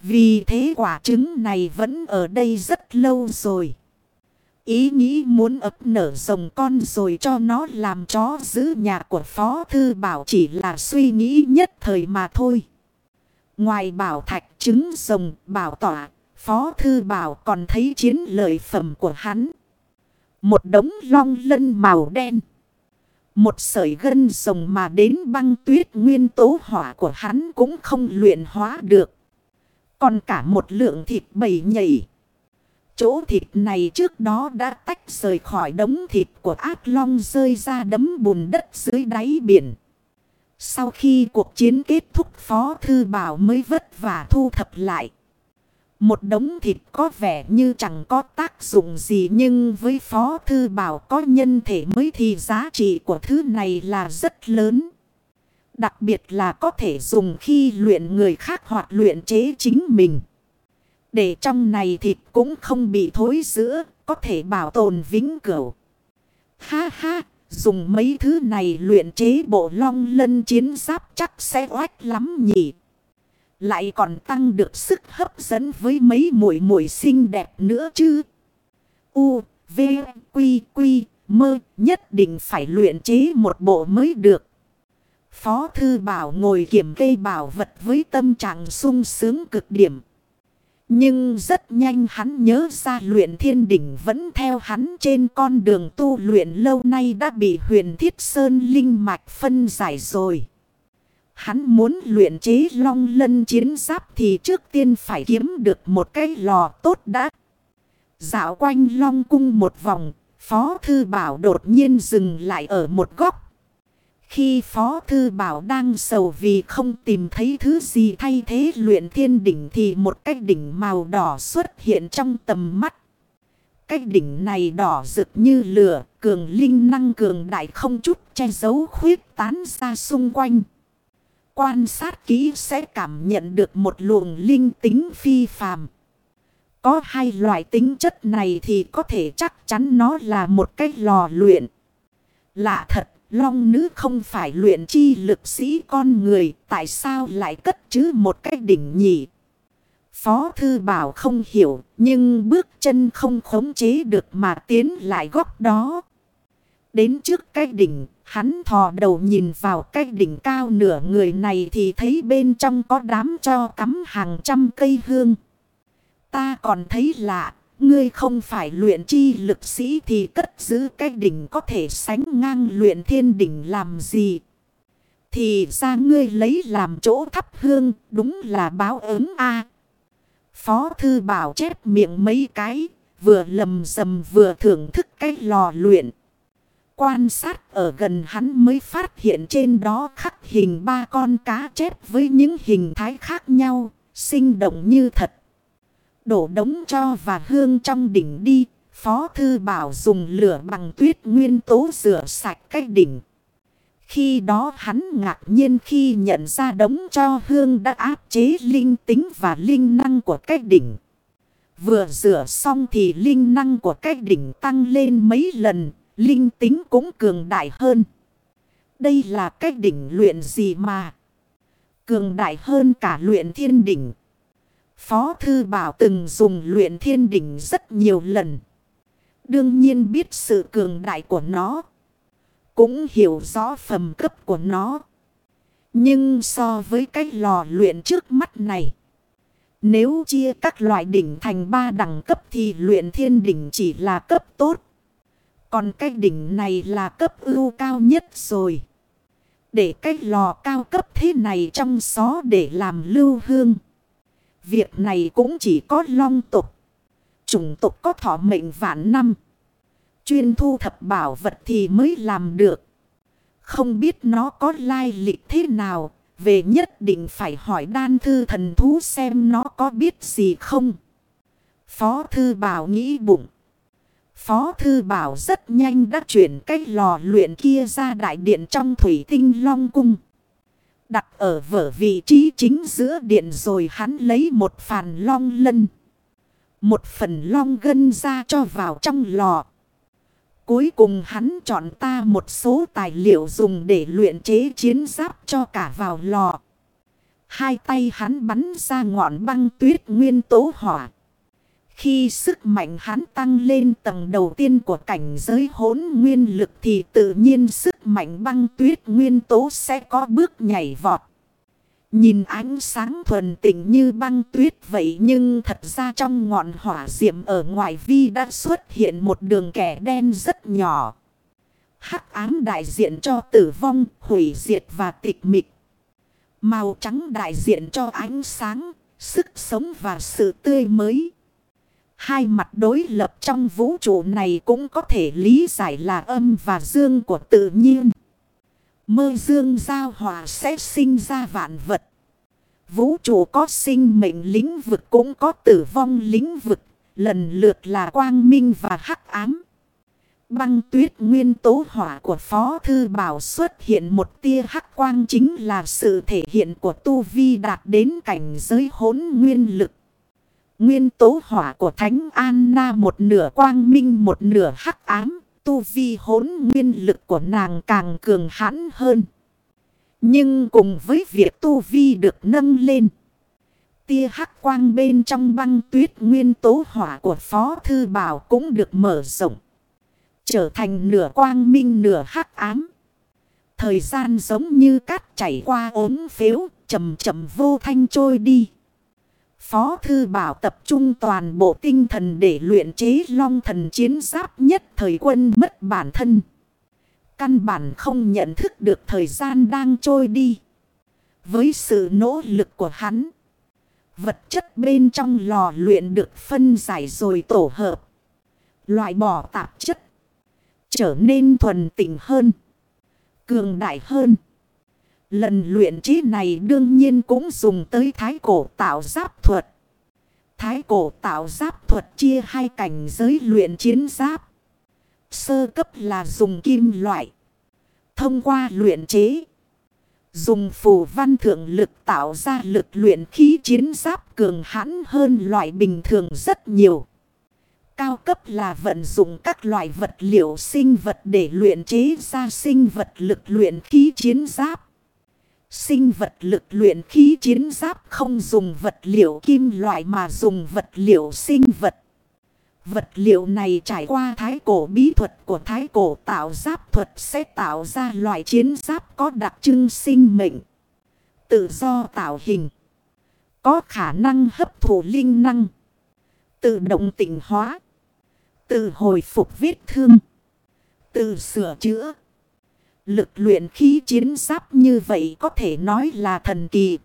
Vì thế quả trứng này vẫn ở đây rất lâu rồi. Ý nghĩ muốn ấp nở rồng con rồi cho nó làm chó giữ nhà của Phó Thư Bảo chỉ là suy nghĩ nhất thời mà thôi. Ngoài bảo thạch trứng rồng bảo tỏa, Phó Thư Bảo còn thấy chiến lợi phẩm của hắn. Một đống long lân màu đen. Một sợi gân rồng mà đến băng tuyết nguyên tố hỏa của hắn cũng không luyện hóa được. Còn cả một lượng thịt bầy nhảy. Chỗ thịt này trước đó đã tách rời khỏi đống thịt của ác long rơi ra đấm bùn đất dưới đáy biển. Sau khi cuộc chiến kết thúc, Phó Thư Bảo mới vất vả thu thập lại. Một đống thịt có vẻ như chẳng có tác dụng gì nhưng với Phó Thư Bảo có nhân thể mới thì giá trị của thứ này là rất lớn. Đặc biệt là có thể dùng khi luyện người khác hoặc luyện chế chính mình. Để trong này thịt cũng không bị thối giữa, có thể bảo tồn vĩnh cửu. Ha ha, dùng mấy thứ này luyện chế bộ long lân chiến giáp chắc sẽ oách lắm nhỉ. Lại còn tăng được sức hấp dẫn với mấy mũi mũi xinh đẹp nữa chứ. U, V, Quy, Quy, Mơ nhất định phải luyện chế một bộ mới được. Phó Thư Bảo ngồi kiểm kê bảo vật với tâm trạng sung sướng cực điểm. Nhưng rất nhanh hắn nhớ ra luyện thiên đỉnh vẫn theo hắn trên con đường tu luyện lâu nay đã bị huyền thiết sơn linh mạch phân giải rồi. Hắn muốn luyện chế long lân chiến giáp thì trước tiên phải kiếm được một cái lò tốt đã. Dạo quanh long cung một vòng, Phó Thư Bảo đột nhiên dừng lại ở một góc. Khi Phó Thư Bảo đang sầu vì không tìm thấy thứ gì thay thế luyện thiên đỉnh thì một cái đỉnh màu đỏ xuất hiện trong tầm mắt. Cái đỉnh này đỏ rực như lửa, cường linh năng cường đại không chút che giấu khuyết tán ra xung quanh. Quan sát kỹ sẽ cảm nhận được một luồng linh tính phi phàm. Có hai loại tính chất này thì có thể chắc chắn nó là một cái lò luyện. Lạ thật, long nữ không phải luyện chi lực sĩ con người, tại sao lại cất chứ một cái đỉnh nhỉ? Phó thư bảo không hiểu, nhưng bước chân không khống chế được mà tiến lại góc đó. Đến trước cái đỉnh, hắn thò đầu nhìn vào cái đỉnh cao nửa người này thì thấy bên trong có đám cho cắm hàng trăm cây hương. Ta còn thấy lạ, ngươi không phải luyện chi lực sĩ thì cất giữ cái đỉnh có thể sánh ngang luyện thiên đỉnh làm gì. Thì ra ngươi lấy làm chỗ thắp hương, đúng là báo ứng a Phó thư bảo chép miệng mấy cái, vừa lầm rầm vừa thưởng thức cái lò luyện. Quan sát ở gần hắn mới phát hiện trên đó khắc hình ba con cá chép với những hình thái khác nhau, sinh động như thật đổ đống cho và hương trong đỉnh đi. Phó Thư Bảo dùng lửa bằng tuyết nguyên tố rửa sạch cái đỉnh. Khi đó hắn ngạc nhiên khi nhận ra đống cho hương đã áp chế linh tính và linh năng của cái đỉnh. Vừa rửa xong thì linh năng của cái đỉnh tăng lên mấy lần, linh tính cũng cường đại hơn. Đây là cái đỉnh luyện gì mà? Cường đại hơn cả luyện thiên đỉnh. Phó Thư Bảo từng dùng luyện thiên đỉnh rất nhiều lần. Đương nhiên biết sự cường đại của nó. Cũng hiểu rõ phẩm cấp của nó. Nhưng so với cái lò luyện trước mắt này. Nếu chia các loại đỉnh thành ba đẳng cấp thì luyện thiên đỉnh chỉ là cấp tốt. Còn cái đỉnh này là cấp ưu cao nhất rồi. Để cái lò cao cấp thế này trong xó để làm lưu hương. Việc này cũng chỉ có long tục. Chủng tục có thọ mệnh vạn năm. Chuyên thu thập bảo vật thì mới làm được. Không biết nó có lai lịch thế nào. Về nhất định phải hỏi đan thư thần thú xem nó có biết gì không. Phó thư bảo nghĩ bụng. Phó thư bảo rất nhanh đã chuyển cái lò luyện kia ra đại điện trong thủy tinh long cung. Đặt ở vở vị trí chính giữa điện rồi hắn lấy một phàn long lân. Một phần long gân ra cho vào trong lò. Cuối cùng hắn chọn ta một số tài liệu dùng để luyện chế chiến giáp cho cả vào lò. Hai tay hắn bắn ra ngọn băng tuyết nguyên tố hỏa. Khi sức mạnh hắn tăng lên tầng đầu tiên của cảnh giới hỗn nguyên lực thì tự nhiên sức mạnh băng tuyết nguyên tố sẽ có bước nhảy vọt. Nhìn ánh sáng thuần tịnh như băng tuyết vậy nhưng thật ra trong ngọn hỏa diệm ở ngoài vi đã xuất hiện một đường kẻ đen rất nhỏ. Hắc ám đại diện cho tử vong, hủy diệt và tịch mịch. Màu trắng đại diện cho ánh sáng, sức sống và sự tươi mới. Hai mặt đối lập trong vũ trụ này cũng có thể lý giải là âm và dương của tự nhiên. Mơ dương giao hòa sẽ sinh ra vạn vật. Vũ trụ có sinh mệnh lĩnh vực cũng có tử vong lĩnh vực. Lần lượt là quang minh và hắc ám. Băng tuyết nguyên tố hỏa của Phó Thư Bảo xuất hiện một tia hắc quang chính là sự thể hiện của Tu Vi đạt đến cảnh giới hốn nguyên lực. Nguyên tố hỏa của Thánh Anna một nửa quang minh một nửa hắc ám. Tu Vi hốn nguyên lực của nàng càng cường hãn hơn. Nhưng cùng với việc Tu Vi được nâng lên. Tia hắc quang bên trong băng tuyết nguyên tố hỏa của Phó Thư Bảo cũng được mở rộng. Trở thành nửa quang minh nửa hắc ám. Thời gian giống như cát chảy qua ốm phếu, chậm chậm vô thanh trôi đi. Phó Thư Bảo tập trung toàn bộ tinh thần để luyện chế long thần chiến giáp nhất thời quân mất bản thân. Căn bản không nhận thức được thời gian đang trôi đi. Với sự nỗ lực của hắn, vật chất bên trong lò luyện được phân giải rồi tổ hợp. Loại bỏ tạp chất trở nên thuần tịnh hơn, cường đại hơn. Lần luyện trí này đương nhiên cũng dùng tới thái cổ tạo giáp thuật. Thái cổ tạo giáp thuật chia hai cảnh giới luyện chiến giáp. Sơ cấp là dùng kim loại. Thông qua luyện chế. Dùng phù văn thượng lực tạo ra lực luyện khí chiến giáp cường hãn hơn loại bình thường rất nhiều. Cao cấp là vận dụng các loại vật liệu sinh vật để luyện chế ra sinh vật lực luyện khí chiến giáp. Sinh vật lực luyện khí chiến giáp không dùng vật liệu kim loại mà dùng vật liệu sinh vật. Vật liệu này trải qua thái cổ bí thuật của thái cổ tạo giáp thuật sẽ tạo ra loại chiến giáp có đặc trưng sinh mệnh. Tự do tạo hình. Có khả năng hấp thụ linh năng. Tự động tỉnh hóa. Tự hồi phục vết thương. Tự sửa chữa. Lực luyện khí chiến giáp như vậy có thể nói là thần kỳ.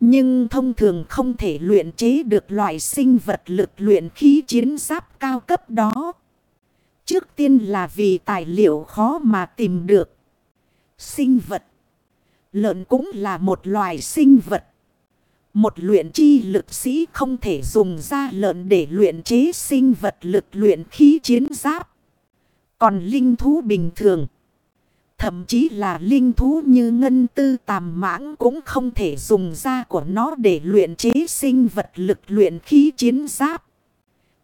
Nhưng thông thường không thể luyện chế được loại sinh vật lực luyện khí chiến giáp cao cấp đó. Trước tiên là vì tài liệu khó mà tìm được. Sinh vật. Lợn cũng là một loài sinh vật. Một luyện chi lực sĩ không thể dùng da lợn để luyện chế sinh vật lực luyện khí chiến giáp. Còn linh thú bình thường. Thậm chí là linh thú như ngân tư tàm mãng cũng không thể dùng da của nó để luyện chế sinh vật lực luyện khí chiến giáp.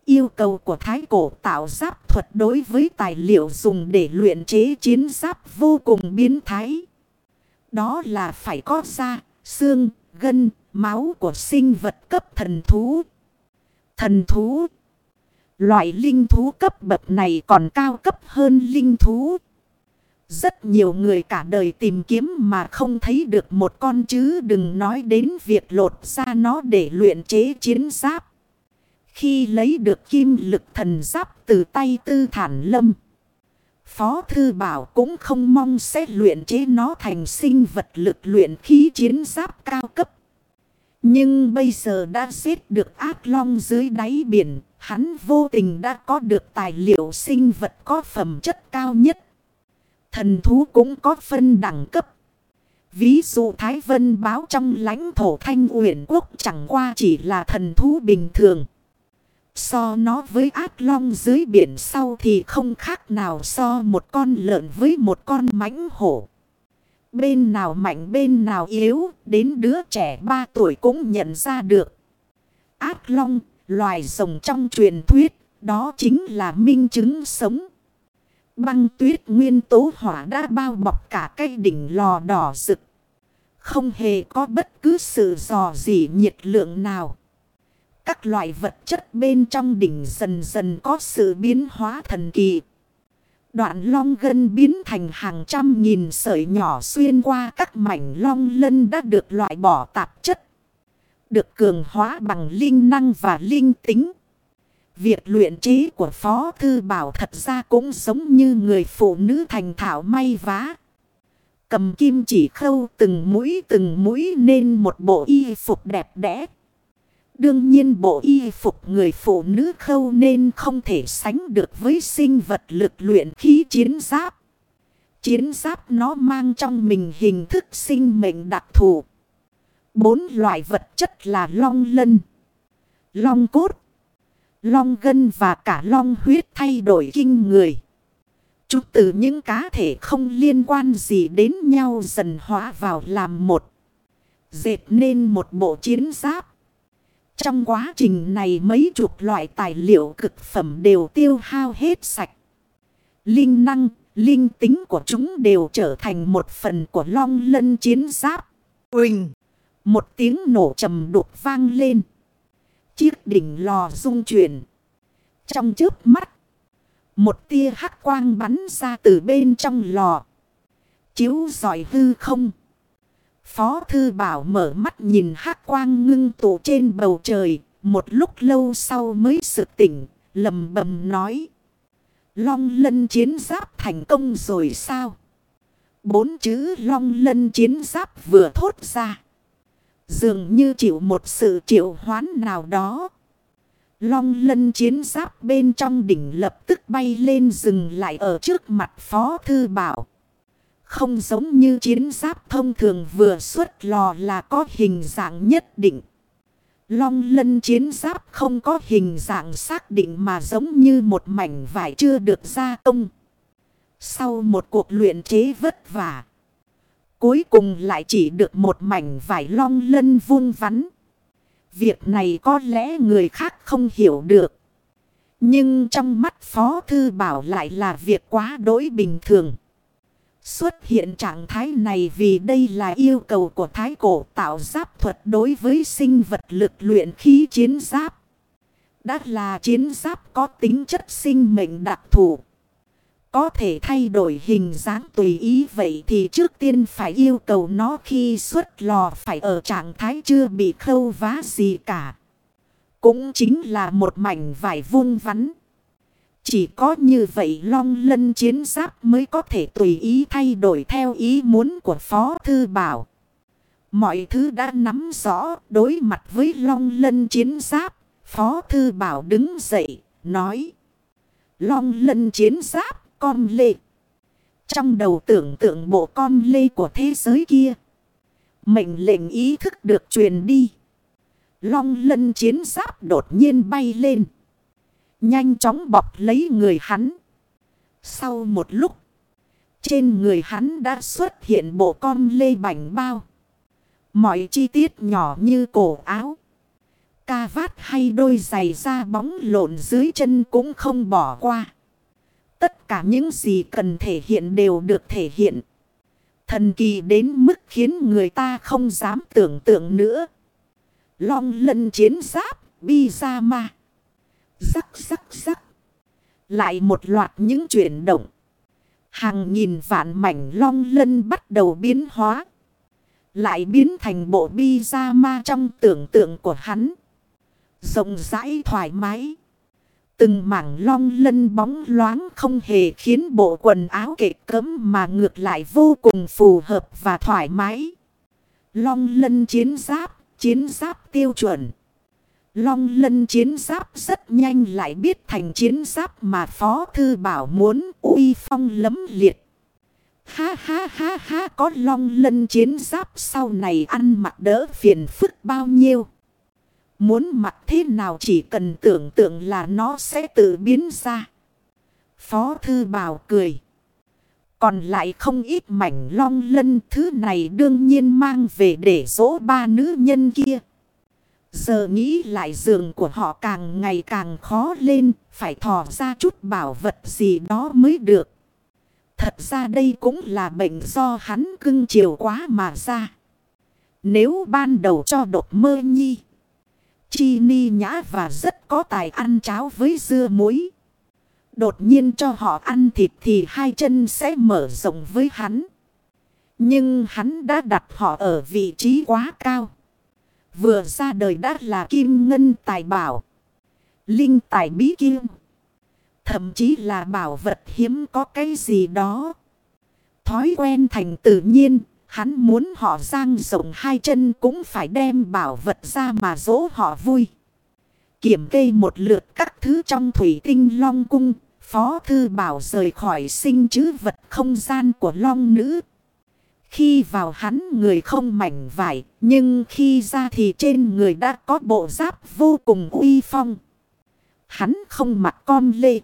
Yêu cầu của thái cổ tạo giáp thuật đối với tài liệu dùng để luyện chế chiến giáp vô cùng biến thái. Đó là phải có da, xương, gân, máu của sinh vật cấp thần thú. Thần thú. Loại linh thú cấp bậc này còn cao cấp hơn linh thú. Rất nhiều người cả đời tìm kiếm mà không thấy được một con chứ đừng nói đến việc lột ra nó để luyện chế chiến giáp. Khi lấy được kim lực thần giáp từ tay tư thản lâm. Phó Thư Bảo cũng không mong sẽ luyện chế nó thành sinh vật lực luyện khí chiến giáp cao cấp. Nhưng bây giờ đã giết được ác long dưới đáy biển. Hắn vô tình đã có được tài liệu sinh vật có phẩm chất cao nhất. Thần thú cũng có phân đẳng cấp. Ví dụ Thái Vân báo trong lãnh thổ Thanh Uyển Quốc chẳng qua chỉ là thần thú bình thường. So nó với ác long dưới biển sau thì không khác nào so một con lợn với một con mãnh hổ. Bên nào mạnh bên nào yếu, đến đứa trẻ 3 tuổi cũng nhận ra được. Ác long, loài rồng trong truyền thuyết, đó chính là minh chứng sống. Băng tuyết nguyên tố hỏa đã bao bọc cả cây đỉnh lò đỏ rực. Không hề có bất cứ sự dò dỉ nhiệt lượng nào. Các loại vật chất bên trong đỉnh dần dần có sự biến hóa thần kỳ. Đoạn long gân biến thành hàng trăm nghìn sợi nhỏ xuyên qua các mảnh long lân đã được loại bỏ tạp chất. Được cường hóa bằng linh năng và linh tính. Việc luyện trí của Phó Thư Bảo thật ra cũng giống như người phụ nữ thành thảo may vá. Cầm kim chỉ khâu từng mũi từng mũi nên một bộ y phục đẹp đẽ. Đương nhiên bộ y phục người phụ nữ khâu nên không thể sánh được với sinh vật lực luyện khí chiến giáp. Chiến giáp nó mang trong mình hình thức sinh mệnh đặc thù. Bốn loại vật chất là long lân, long cốt, long gân và cả long huyết thay đổi kinh người. Chúng từ những cá thể không liên quan gì đến nhau dần hóa vào làm một. Dệt nên một bộ chiến giáp. Trong quá trình này mấy chục loại tài liệu cực phẩm đều tiêu hao hết sạch. Linh năng, linh tính của chúng đều trở thành một phần của long lân chiến giáp. quỳnh Một tiếng nổ trầm đục vang lên. Chiếc đỉnh lò rung chuyển. Trong trước mắt. Một tia hắc quang bắn ra từ bên trong lò. Chiếu giỏi hư không. Phó thư bảo mở mắt nhìn hắc quang ngưng tụ trên bầu trời. Một lúc lâu sau mới sự tỉnh. lầm bầm nói. Long lân chiến giáp thành công rồi sao? Bốn chữ long lân chiến giáp vừa thốt ra. Dường như chịu một sự triệu hoán nào đó. Long lân chiến giáp bên trong đỉnh lập tức bay lên dừng lại ở trước mặt Phó Thư Bảo. Không giống như chiến giáp thông thường vừa xuất lò là có hình dạng nhất định. Long lân chiến giáp không có hình dạng xác định mà giống như một mảnh vải chưa được gia công. Sau một cuộc luyện chế vất vả. Cuối cùng lại chỉ được một mảnh vải long lân vuông vắn. Việc này có lẽ người khác không hiểu được. Nhưng trong mắt Phó Thư Bảo lại là việc quá đối bình thường. Xuất hiện trạng thái này vì đây là yêu cầu của thái cổ tạo giáp thuật đối với sinh vật lực luyện khí chiến giáp. Đã là chiến giáp có tính chất sinh mệnh đặc thù. Có thể thay đổi hình dáng tùy ý vậy thì trước tiên phải yêu cầu nó khi xuất lò phải ở trạng thái chưa bị khâu vá gì cả. Cũng chính là một mảnh vải vuông vắn. Chỉ có như vậy long lân chiến giáp mới có thể tùy ý thay đổi theo ý muốn của Phó Thư Bảo. Mọi thứ đã nắm rõ đối mặt với long lân chiến giáp. Phó Thư Bảo đứng dậy, nói. Long lân chiến giáp, con lê. Trong đầu tưởng tượng bộ con lê của thế giới kia. Mệnh lệnh ý thức được truyền đi. Long lân chiến giáp đột nhiên bay lên. Nhanh chóng bọc lấy người hắn. Sau một lúc. Trên người hắn đã xuất hiện bộ con lê bảnh bao. Mọi chi tiết nhỏ như cổ áo. Ca vát hay đôi giày da bóng lộn dưới chân cũng không bỏ qua. Tất cả những gì cần thể hiện đều được thể hiện. Thần kỳ đến mức khiến người ta không dám tưởng tượng nữa. Long lân chiến giáp, bi ra ma. Rắc rắc rắc. Lại một loạt những chuyển động. Hàng nghìn vạn mảnh long lân bắt đầu biến hóa. Lại biến thành bộ bi ra ma trong tưởng tượng của hắn. Rộng rãi thoải mái. Từng mảng long lân bóng loáng không hề khiến bộ quần áo kệ cấm mà ngược lại vô cùng phù hợp và thoải mái. Long lân chiến giáp, chiến giáp tiêu chuẩn. Long lân chiến giáp rất nhanh lại biết thành chiến giáp mà Phó Thư Bảo muốn uy phong lấm liệt. Ha ha ha ha có long lân chiến giáp sau này ăn mặc đỡ phiền phức bao nhiêu. Muốn mặc thế nào chỉ cần tưởng tượng là nó sẽ tự biến ra. Phó Thư Bảo cười. Còn lại không ít mảnh long lân thứ này đương nhiên mang về để dỗ ba nữ nhân kia. Giờ nghĩ lại giường của họ càng ngày càng khó lên, phải thò ra chút bảo vật gì đó mới được. Thật ra đây cũng là bệnh do hắn cưng chiều quá mà ra. Nếu ban đầu cho đột mơ nhi, chi ni nhã và rất có tài ăn cháo với dưa muối. Đột nhiên cho họ ăn thịt thì hai chân sẽ mở rộng với hắn. Nhưng hắn đã đặt họ ở vị trí quá cao. Vừa ra đời đã là kim ngân tài bảo. Linh tài bí kim. Thậm chí là bảo vật hiếm có cái gì đó. Thói quen thành tự nhiên. Hắn muốn họ giang rộng hai chân cũng phải đem bảo vật ra mà dỗ họ vui. Kiểm kê một lượt các thứ trong thủy tinh long cung. Phó thư bảo rời khỏi sinh chứ vật không gian của long nữ. Khi vào hắn người không mảnh vải, nhưng khi ra thì trên người đã có bộ giáp vô cùng uy phong. Hắn không mặc con lê.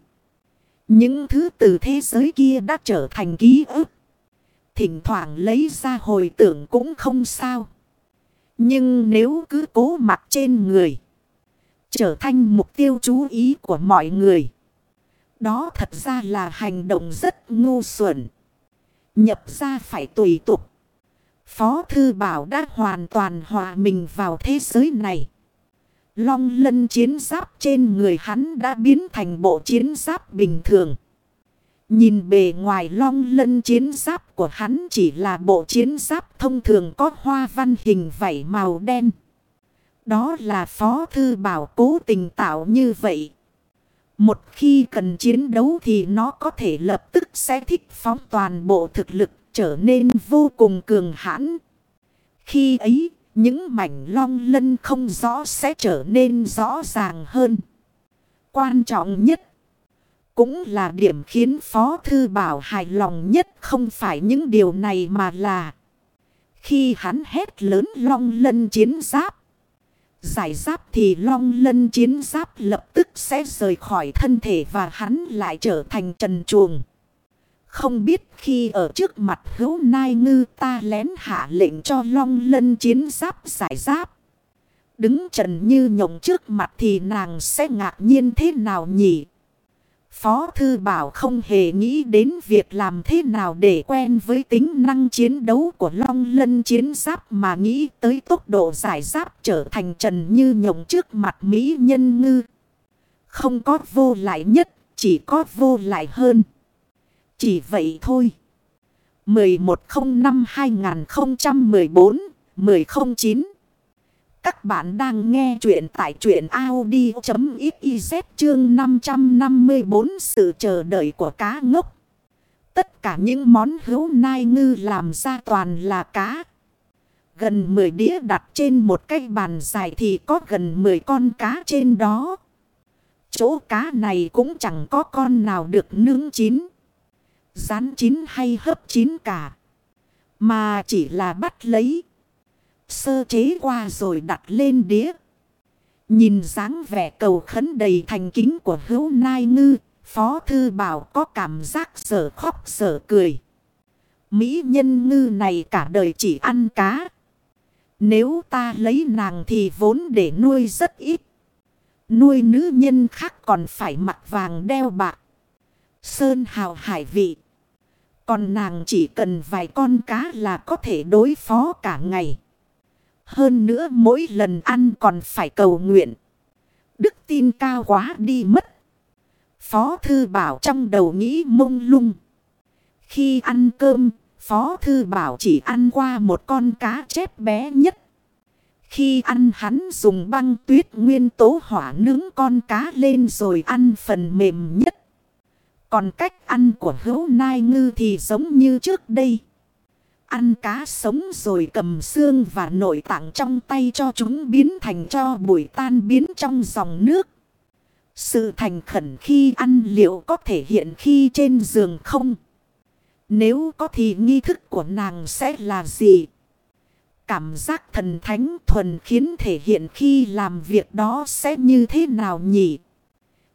Những thứ từ thế giới kia đã trở thành ký ức. Thỉnh thoảng lấy ra hồi tưởng cũng không sao. Nhưng nếu cứ cố mặc trên người. Trở thành mục tiêu chú ý của mọi người. Đó thật ra là hành động rất ngu xuẩn. Nhập ra phải tùy tục. Phó Thư Bảo đã hoàn toàn hòa mình vào thế giới này. Long lân chiến giáp trên người hắn đã biến thành bộ chiến giáp bình thường. Nhìn bề ngoài long lân chiến giáp của hắn chỉ là bộ chiến giáp thông thường có hoa văn hình vảy màu đen. Đó là Phó Thư Bảo cố tình tạo như vậy. Một khi cần chiến đấu thì nó có thể lập tức sẽ thích phóng toàn bộ thực lực trở nên vô cùng cường hãn. Khi ấy, những mảnh long lân không rõ sẽ trở nên rõ ràng hơn. Quan trọng nhất, cũng là điểm khiến Phó Thư Bảo hài lòng nhất, không phải những điều này mà là khi hắn hét lớn long lân chiến giáp. Giải giáp thì long lân chiến giáp lập tức sẽ rời khỏi thân thể và hắn lại trở thành trần chuồng. Không biết khi ở trước mặt hữu nai ngư ta lén hạ lệnh cho long lân chiến giáp giải giáp. Đứng trần như nhộng trước mặt thì nàng sẽ ngạc nhiên thế nào nhỉ? Phó Thư Bảo không hề nghĩ đến việc làm thế nào để quen với tính năng chiến đấu của Long Lân chiến giáp mà nghĩ tới tốc độ giải giáp trở thành trần như nhộng trước mặt Mỹ nhân ngư. Không có vô lại nhất, chỉ có vô lại hơn. Chỉ vậy thôi. 1105-2014-1009 các bạn đang nghe chuyện tại chuyện Audi.xyz chương 554 sự chờ đợi của cá ngốc. Tất cả những món hữu nai ngư làm ra toàn là cá. Gần 10 đĩa đặt trên một cái bàn dài thì có gần 10 con cá trên đó. Chỗ cá này cũng chẳng có con nào được nướng chín, rán chín hay hấp chín cả. Mà chỉ là bắt lấy. Sơ chế qua rồi đặt lên đĩa. Nhìn dáng vẻ cầu khấn đầy thành kính của hữu nai ngư. Phó thư bảo có cảm giác sở khóc sở cười. Mỹ nhân ngư này cả đời chỉ ăn cá. Nếu ta lấy nàng thì vốn để nuôi rất ít. Nuôi nữ nhân khác còn phải mặc vàng đeo bạc. Sơn hào hải vị. Còn nàng chỉ cần vài con cá là có thể đối phó cả ngày. Hơn nữa mỗi lần ăn còn phải cầu nguyện. Đức tin cao quá đi mất. Phó thư bảo trong đầu nghĩ mông lung. Khi ăn cơm, Phó thư bảo chỉ ăn qua một con cá chép bé nhất. Khi ăn hắn dùng băng tuyết nguyên tố hỏa nướng con cá lên rồi ăn phần mềm nhất. Còn cách ăn của hữu nai ngư thì giống như trước đây. Ăn cá sống rồi cầm xương và nội tạng trong tay cho chúng biến thành cho bụi tan biến trong dòng nước. Sự thành khẩn khi ăn liệu có thể hiện khi trên giường không? Nếu có thì nghi thức của nàng sẽ là gì? Cảm giác thần thánh thuần khiến thể hiện khi làm việc đó sẽ như thế nào nhỉ?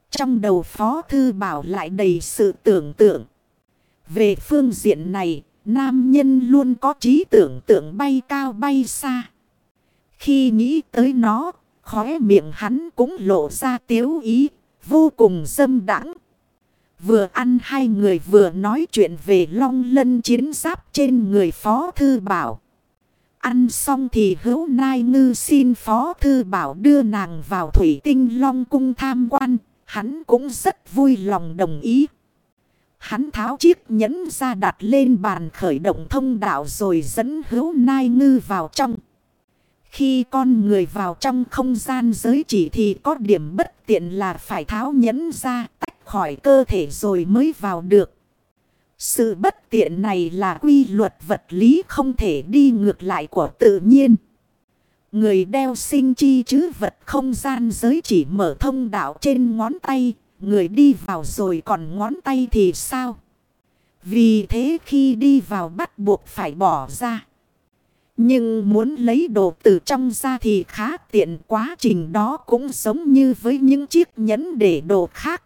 Trong đầu Phó Thư Bảo lại đầy sự tưởng tượng. Về phương diện này, nam nhân luôn có trí tưởng tượng bay cao bay xa. Khi nghĩ tới nó, khóe miệng hắn cũng lộ ra tiếu ý, vô cùng dâm đãng. Vừa ăn hai người vừa nói chuyện về long lân chiến giáp trên người Phó Thư Bảo. Ăn xong thì hữu nai ngư xin Phó Thư Bảo đưa nàng vào thủy tinh long cung tham quan. Hắn cũng rất vui lòng đồng ý. Hắn tháo chiếc nhẫn ra đặt lên bàn khởi động thông đạo rồi dẫn hữu nai ngư vào trong. Khi con người vào trong không gian giới chỉ thì có điểm bất tiện là phải tháo nhẫn ra tách khỏi cơ thể rồi mới vào được. Sự bất tiện này là quy luật vật lý không thể đi ngược lại của tự nhiên. Người đeo sinh chi chứ vật không gian giới chỉ mở thông đạo trên ngón tay. Người đi vào rồi còn ngón tay thì sao? Vì thế khi đi vào bắt buộc phải bỏ ra. Nhưng muốn lấy đồ từ trong ra thì khá tiện quá trình đó cũng giống như với những chiếc nhẫn để đồ khác.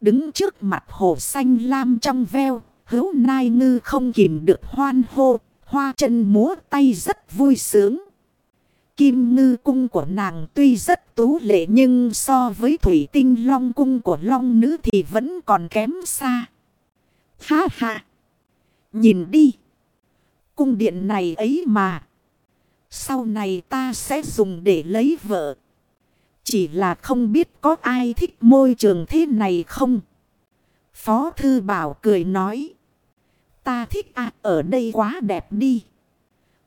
Đứng trước mặt hồ xanh lam trong veo, hữu nai ngư không kìm được hoan hô, hoa chân múa tay rất vui sướng. Kim ngư cung của nàng tuy rất tú lệ nhưng so với thủy tinh long cung của long nữ thì vẫn còn kém xa. Ha ha! Nhìn đi! Cung điện này ấy mà! Sau này ta sẽ dùng để lấy vợ. Chỉ là không biết có ai thích môi trường thế này không? Phó Thư Bảo cười nói. Ta thích à ở đây quá đẹp đi.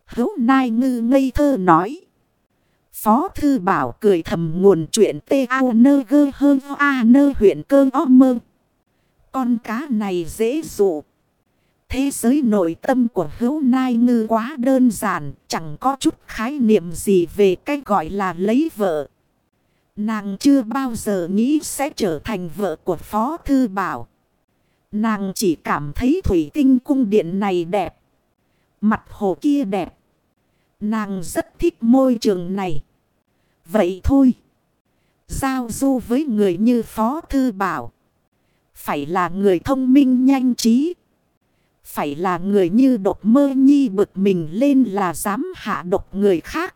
Hấu Nai Ngư ngây thơ nói. Phó Thư Bảo cười thầm nguồn chuyện tê ao nơ gơ hơ a nơ huyện cơ o mơ. Con cá này dễ dụ. Thế giới nội tâm của hữu nai ngư quá đơn giản, chẳng có chút khái niệm gì về cái gọi là lấy vợ. Nàng chưa bao giờ nghĩ sẽ trở thành vợ của Phó Thư Bảo. Nàng chỉ cảm thấy thủy tinh cung điện này đẹp. Mặt hồ kia đẹp. Nàng rất thích môi trường này. Vậy thôi. Giao du với người như Phó Thư Bảo. Phải là người thông minh nhanh trí. Phải là người như độc mơ nhi bực mình lên là dám hạ độc người khác.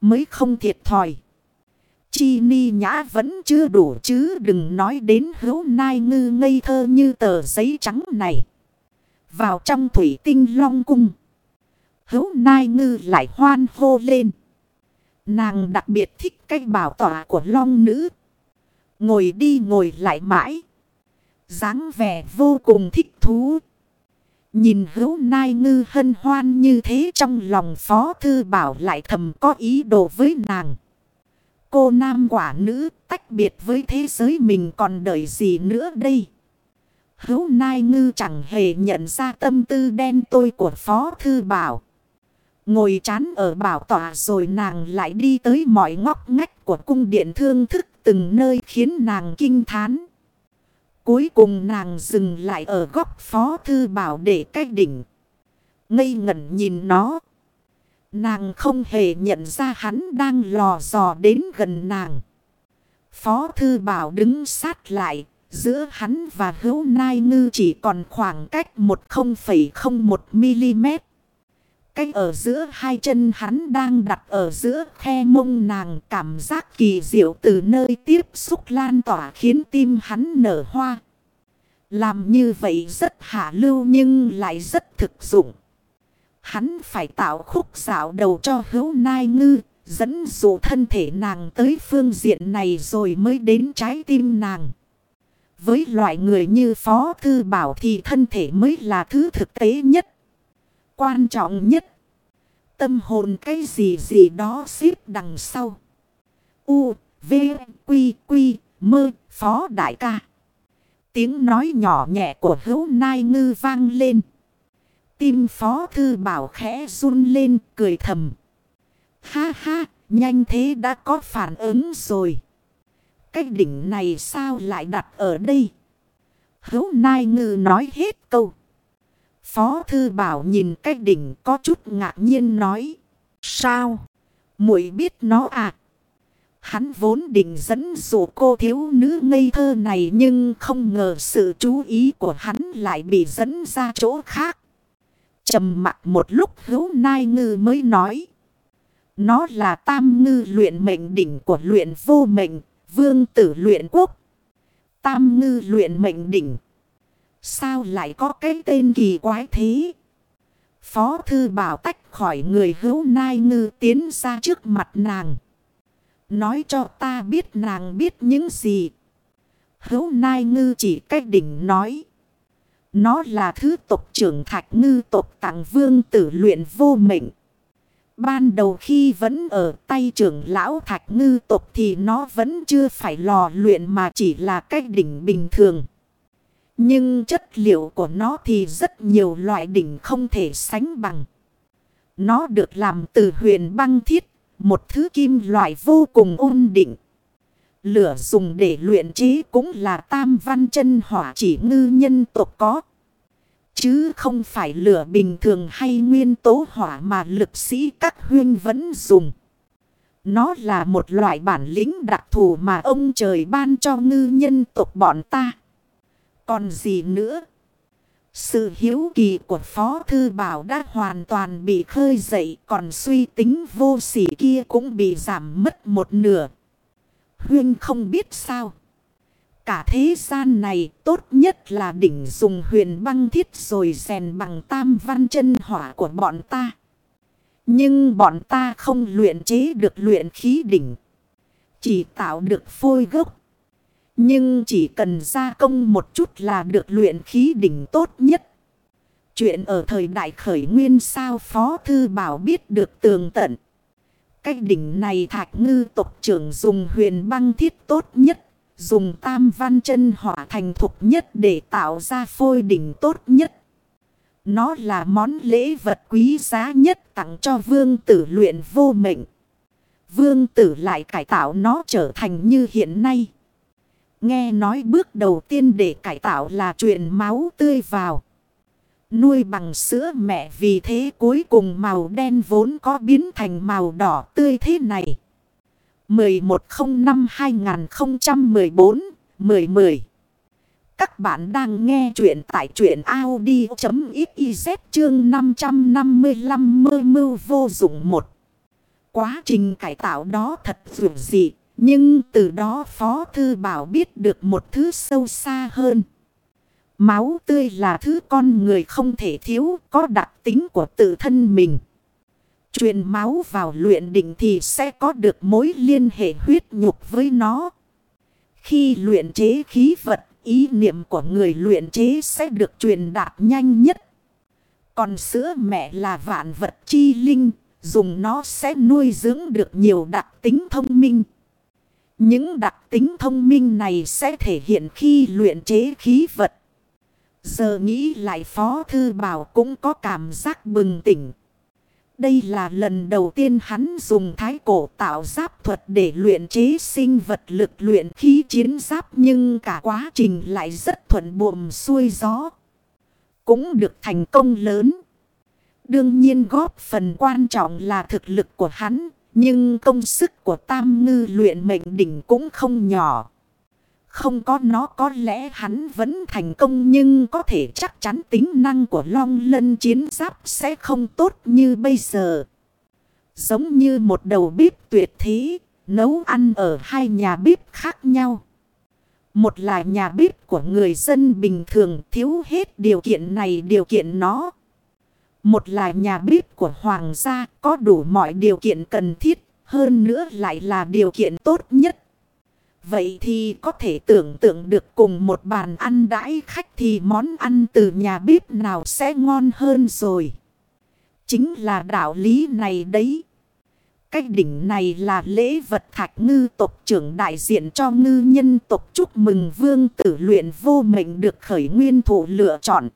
Mới không thiệt thòi. Chi ni nhã vẫn chưa đủ chứ đừng nói đến hữu nai ngư ngây thơ như tờ giấy trắng này. Vào trong thủy tinh long cung. Hữu nai ngư lại hoan hô lên. Nàng đặc biệt thích cái bảo tỏa của long nữ. Ngồi đi ngồi lại mãi. dáng vẻ vô cùng thích thú. Nhìn hữu nai ngư hân hoan như thế trong lòng phó thư bảo lại thầm có ý đồ với nàng. Cô nam quả nữ tách biệt với thế giới mình còn đợi gì nữa đây. Hữu nai ngư chẳng hề nhận ra tâm tư đen tôi của phó thư bảo. Ngồi chán ở bảo tỏa rồi nàng lại đi tới mọi ngóc ngách của cung điện thương thức từng nơi khiến nàng kinh thán. Cuối cùng nàng dừng lại ở góc phó thư bảo để cách đỉnh. Ngây ngẩn nhìn nó. Nàng không hề nhận ra hắn đang lò dò đến gần nàng. Phó thư bảo đứng sát lại. Giữa hắn và hữu nai ngư chỉ còn khoảng cách 10,01mm. Cách ở giữa hai chân hắn đang đặt ở giữa khe mông nàng cảm giác kỳ diệu từ nơi tiếp xúc lan tỏa khiến tim hắn nở hoa. Làm như vậy rất hạ lưu nhưng lại rất thực dụng. Hắn phải tạo khúc xảo đầu cho hữu nai ngư, dẫn dụ thân thể nàng tới phương diện này rồi mới đến trái tim nàng. Với loại người như Phó Thư Bảo thì thân thể mới là thứ thực tế nhất. Quan trọng nhất. Tâm hồn cái gì gì đó xếp đằng sau. U, V, Quy, Quy, Mơ, Phó Đại ca. Tiếng nói nhỏ nhẹ của hữu nai ngư vang lên. Tim phó thư bảo khẽ run lên cười thầm. Ha ha, nhanh thế đã có phản ứng rồi. Cái đỉnh này sao lại đặt ở đây? Hữu Nai Ngư nói hết câu. Phó Thư Bảo nhìn cái đỉnh có chút ngạc nhiên nói. Sao? muội biết nó à? Hắn vốn định dẫn dụ cô thiếu nữ ngây thơ này nhưng không ngờ sự chú ý của hắn lại bị dẫn ra chỗ khác trầm mặt một lúc hữu nai ngư mới nói. Nó là tam ngư luyện mệnh đỉnh của luyện vô mệnh, vương tử luyện quốc. Tam ngư luyện mệnh đỉnh. Sao lại có cái tên kỳ quái thế? Phó thư bảo tách khỏi người hữu nai ngư tiến ra trước mặt nàng. Nói cho ta biết nàng biết những gì. Hữu nai ngư chỉ cách đỉnh nói. Nó là thứ tộc trưởng thạch ngư tộc tặng vương tử luyện vô mệnh. Ban đầu khi vẫn ở tay trưởng lão thạch ngư tộc thì nó vẫn chưa phải lò luyện mà chỉ là cách đỉnh bình thường. Nhưng chất liệu của nó thì rất nhiều loại đỉnh không thể sánh bằng. Nó được làm từ huyền băng thiết, một thứ kim loại vô cùng ôn định. Lửa dùng để luyện chế cũng là tam văn chân hỏa chỉ ngư nhân tộc có. Chứ không phải lửa bình thường hay nguyên tố hỏa mà lực sĩ các huyên vẫn dùng. Nó là một loại bản lĩnh đặc thù mà ông trời ban cho ngư nhân tộc bọn ta. Còn gì nữa? Sự hiếu kỳ của Phó Thư Bảo đã hoàn toàn bị khơi dậy. Còn suy tính vô sỉ kia cũng bị giảm mất một nửa. Huyên không biết sao. Cả thế gian này tốt nhất là đỉnh dùng huyền băng thiết rồi rèn bằng tam văn chân hỏa của bọn ta. Nhưng bọn ta không luyện chế được luyện khí đỉnh. Chỉ tạo được phôi gốc. Nhưng chỉ cần gia công một chút là được luyện khí đỉnh tốt nhất. Chuyện ở thời đại khởi nguyên sao Phó Thư Bảo biết được tường tận. Cái đỉnh này thạch ngư tộc trưởng dùng huyền băng thiết tốt nhất. Dùng tam văn chân hỏa thành thục nhất để tạo ra phôi đỉnh tốt nhất. Nó là món lễ vật quý giá nhất tặng cho vương tử luyện vô mệnh. Vương tử lại cải tạo nó trở thành như hiện nay. Nghe nói bước đầu tiên để cải tạo là chuyện máu tươi vào. Nuôi bằng sữa mẹ vì thế cuối cùng màu đen vốn có biến thành màu đỏ tươi thế này. 1105-2014-1010 Các bạn đang nghe chuyện tại chuyện Audi.xyz chương 555 mơ mưu vô dụng một. Quá trình cải tạo đó thật dù dị, nhưng từ đó Phó Thư Bảo biết được một thứ sâu xa hơn. Máu tươi là thứ con người không thể thiếu, có đặc tính của tự thân mình. Truyền máu vào luyện định thì sẽ có được mối liên hệ huyết nhục với nó. Khi luyện chế khí vật, ý niệm của người luyện chế sẽ được truyền đạt nhanh nhất. Còn sữa mẹ là vạn vật chi linh, dùng nó sẽ nuôi dưỡng được nhiều đặc tính thông minh. Những đặc tính thông minh này sẽ thể hiện khi luyện chế khí vật. Giờ nghĩ lại Phó Thư Bảo cũng có cảm giác bừng tỉnh. Đây là lần đầu tiên hắn dùng thái cổ tạo giáp thuật để luyện chế sinh vật lực luyện khí chiến giáp nhưng cả quá trình lại rất thuận buồm xuôi gió. Cũng được thành công lớn. Đương nhiên góp phần quan trọng là thực lực của hắn, nhưng công sức của tam ngư luyện mệnh đỉnh cũng không nhỏ. Không có nó có lẽ hắn vẫn thành công nhưng có thể chắc chắn tính năng của long lân chiến giáp sẽ không tốt như bây giờ. Giống như một đầu bếp tuyệt thế, nấu ăn ở hai nhà bếp khác nhau. Một là nhà bếp của người dân bình thường thiếu hết điều kiện này điều kiện nó. Một là nhà bếp của hoàng gia có đủ mọi điều kiện cần thiết, hơn nữa lại là điều kiện tốt nhất. Vậy thì có thể tưởng tượng được cùng một bàn ăn đãi khách thì món ăn từ nhà bếp nào sẽ ngon hơn rồi. Chính là đạo lý này đấy. Cái đỉnh này là lễ vật thạch ngư tộc trưởng đại diện cho ngư nhân tộc chúc mừng vương tử luyện vô mệnh được khởi nguyên thủ lựa chọn.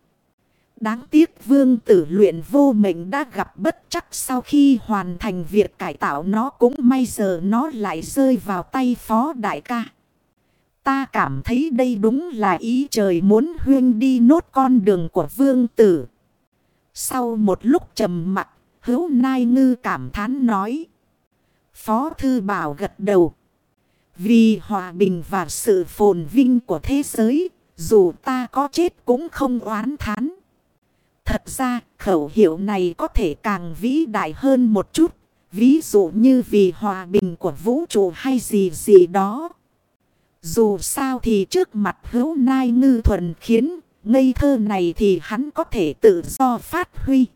Đáng tiếc vương tử luyện vô mệnh đã gặp bất chắc sau khi hoàn thành việc cải tạo nó cũng may giờ nó lại rơi vào tay phó đại ca. Ta cảm thấy đây đúng là ý trời muốn huyên đi nốt con đường của vương tử. Sau một lúc trầm mặt, hữu nai ngư cảm thán nói. Phó thư bảo gật đầu. Vì hòa bình và sự phồn vinh của thế giới, dù ta có chết cũng không oán thán. Thật ra khẩu hiệu này có thể càng vĩ đại hơn một chút. Ví dụ như vì hòa bình của vũ trụ hay gì gì đó. Dù sao thì trước mặt hữu nai ngư thuần khiến ngây thơ này thì hắn có thể tự do phát huy.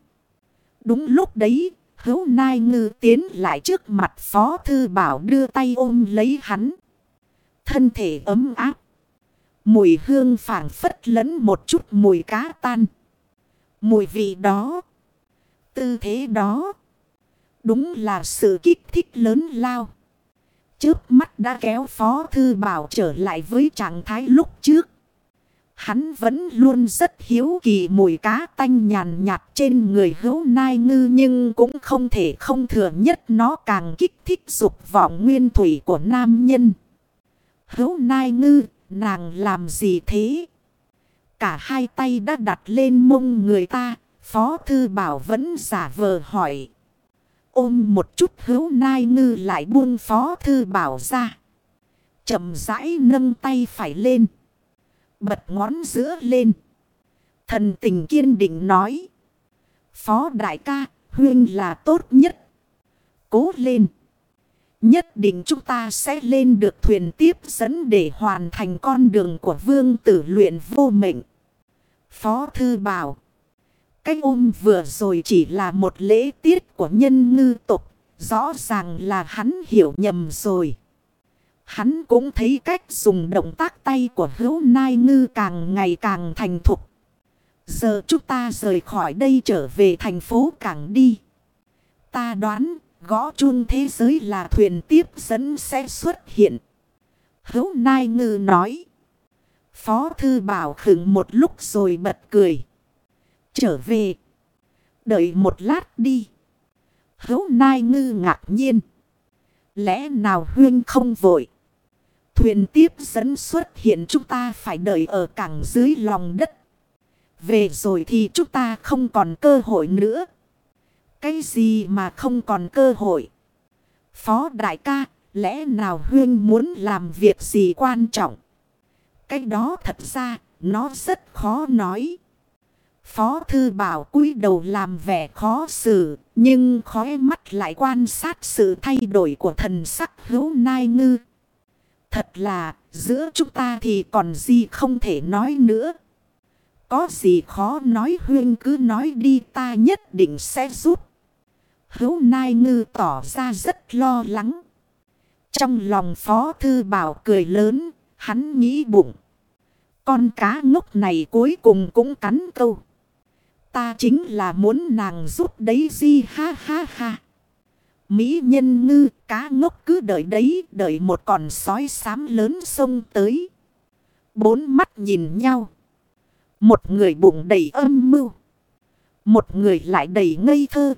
Đúng lúc đấy, hữu nai ngư tiến lại trước mặt phó thư bảo đưa tay ôm lấy hắn. Thân thể ấm áp. Mùi hương phảng phất lẫn một chút mùi cá tan. Mùi vị đó. Tư thế đó. Đúng là sự kích thích lớn lao. Trước mắt đã kéo Phó Thư Bảo trở lại với trạng thái lúc trước. Hắn vẫn luôn rất hiếu kỳ mùi cá tanh nhàn nhạt trên người hữu nai ngư nhưng cũng không thể không thừa nhất nó càng kích thích dục vọng nguyên thủy của nam nhân. Hữu nai ngư, nàng làm gì thế? Cả hai tay đã đặt lên mông người ta. Phó thư bảo vẫn giả vờ hỏi. Ôm một chút hữu nai ngư lại buông phó thư bảo ra. chậm rãi nâng tay phải lên. Bật ngón giữa lên. Thần tình kiên định nói. Phó đại ca, huyên là tốt nhất. Cố lên. Nhất định chúng ta sẽ lên được thuyền tiếp dẫn để hoàn thành con đường của vương tử luyện vô mệnh. Phó thư bảo. Cái ôm vừa rồi chỉ là một lễ tiết của nhân ngư tục. Rõ ràng là hắn hiểu nhầm rồi. Hắn cũng thấy cách dùng động tác tay của hữu nai ngư càng ngày càng thành thục. Giờ chúng ta rời khỏi đây trở về thành phố Cảng đi. Ta đoán gõ chuông thế giới là thuyền tiếp dẫn sẽ xuất hiện. Hữu Nai Ngư nói. Phó Thư Bảo khửng một lúc rồi bật cười. Trở về. Đợi một lát đi. Hữu Nai Ngư ngạc nhiên. Lẽ nào Huyên không vội. Thuyền tiếp dẫn xuất hiện chúng ta phải đợi ở cảng dưới lòng đất. Về rồi thì chúng ta không còn cơ hội nữa. Cái gì mà không còn cơ hội? Phó đại ca, lẽ nào Huyên muốn làm việc gì quan trọng? Cái đó thật ra, nó rất khó nói. Phó thư bảo cúi đầu làm vẻ khó xử, nhưng khóe mắt lại quan sát sự thay đổi của thần sắc hữu nai ngư. Thật là, giữa chúng ta thì còn gì không thể nói nữa. Có gì khó nói huyên cứ nói đi ta nhất định sẽ giúp. Hữu Nai Ngư tỏ ra rất lo lắng. Trong lòng Phó Thư Bảo cười lớn, hắn nghĩ bụng. Con cá ngốc này cuối cùng cũng cắn câu. Ta chính là muốn nàng giúp đấy gì ha ha ha. Mỹ nhân ngư cá ngốc cứ đợi đấy, đợi một con sói xám lớn sông tới. Bốn mắt nhìn nhau. Một người bụng đầy âm mưu. Một người lại đầy ngây thơ.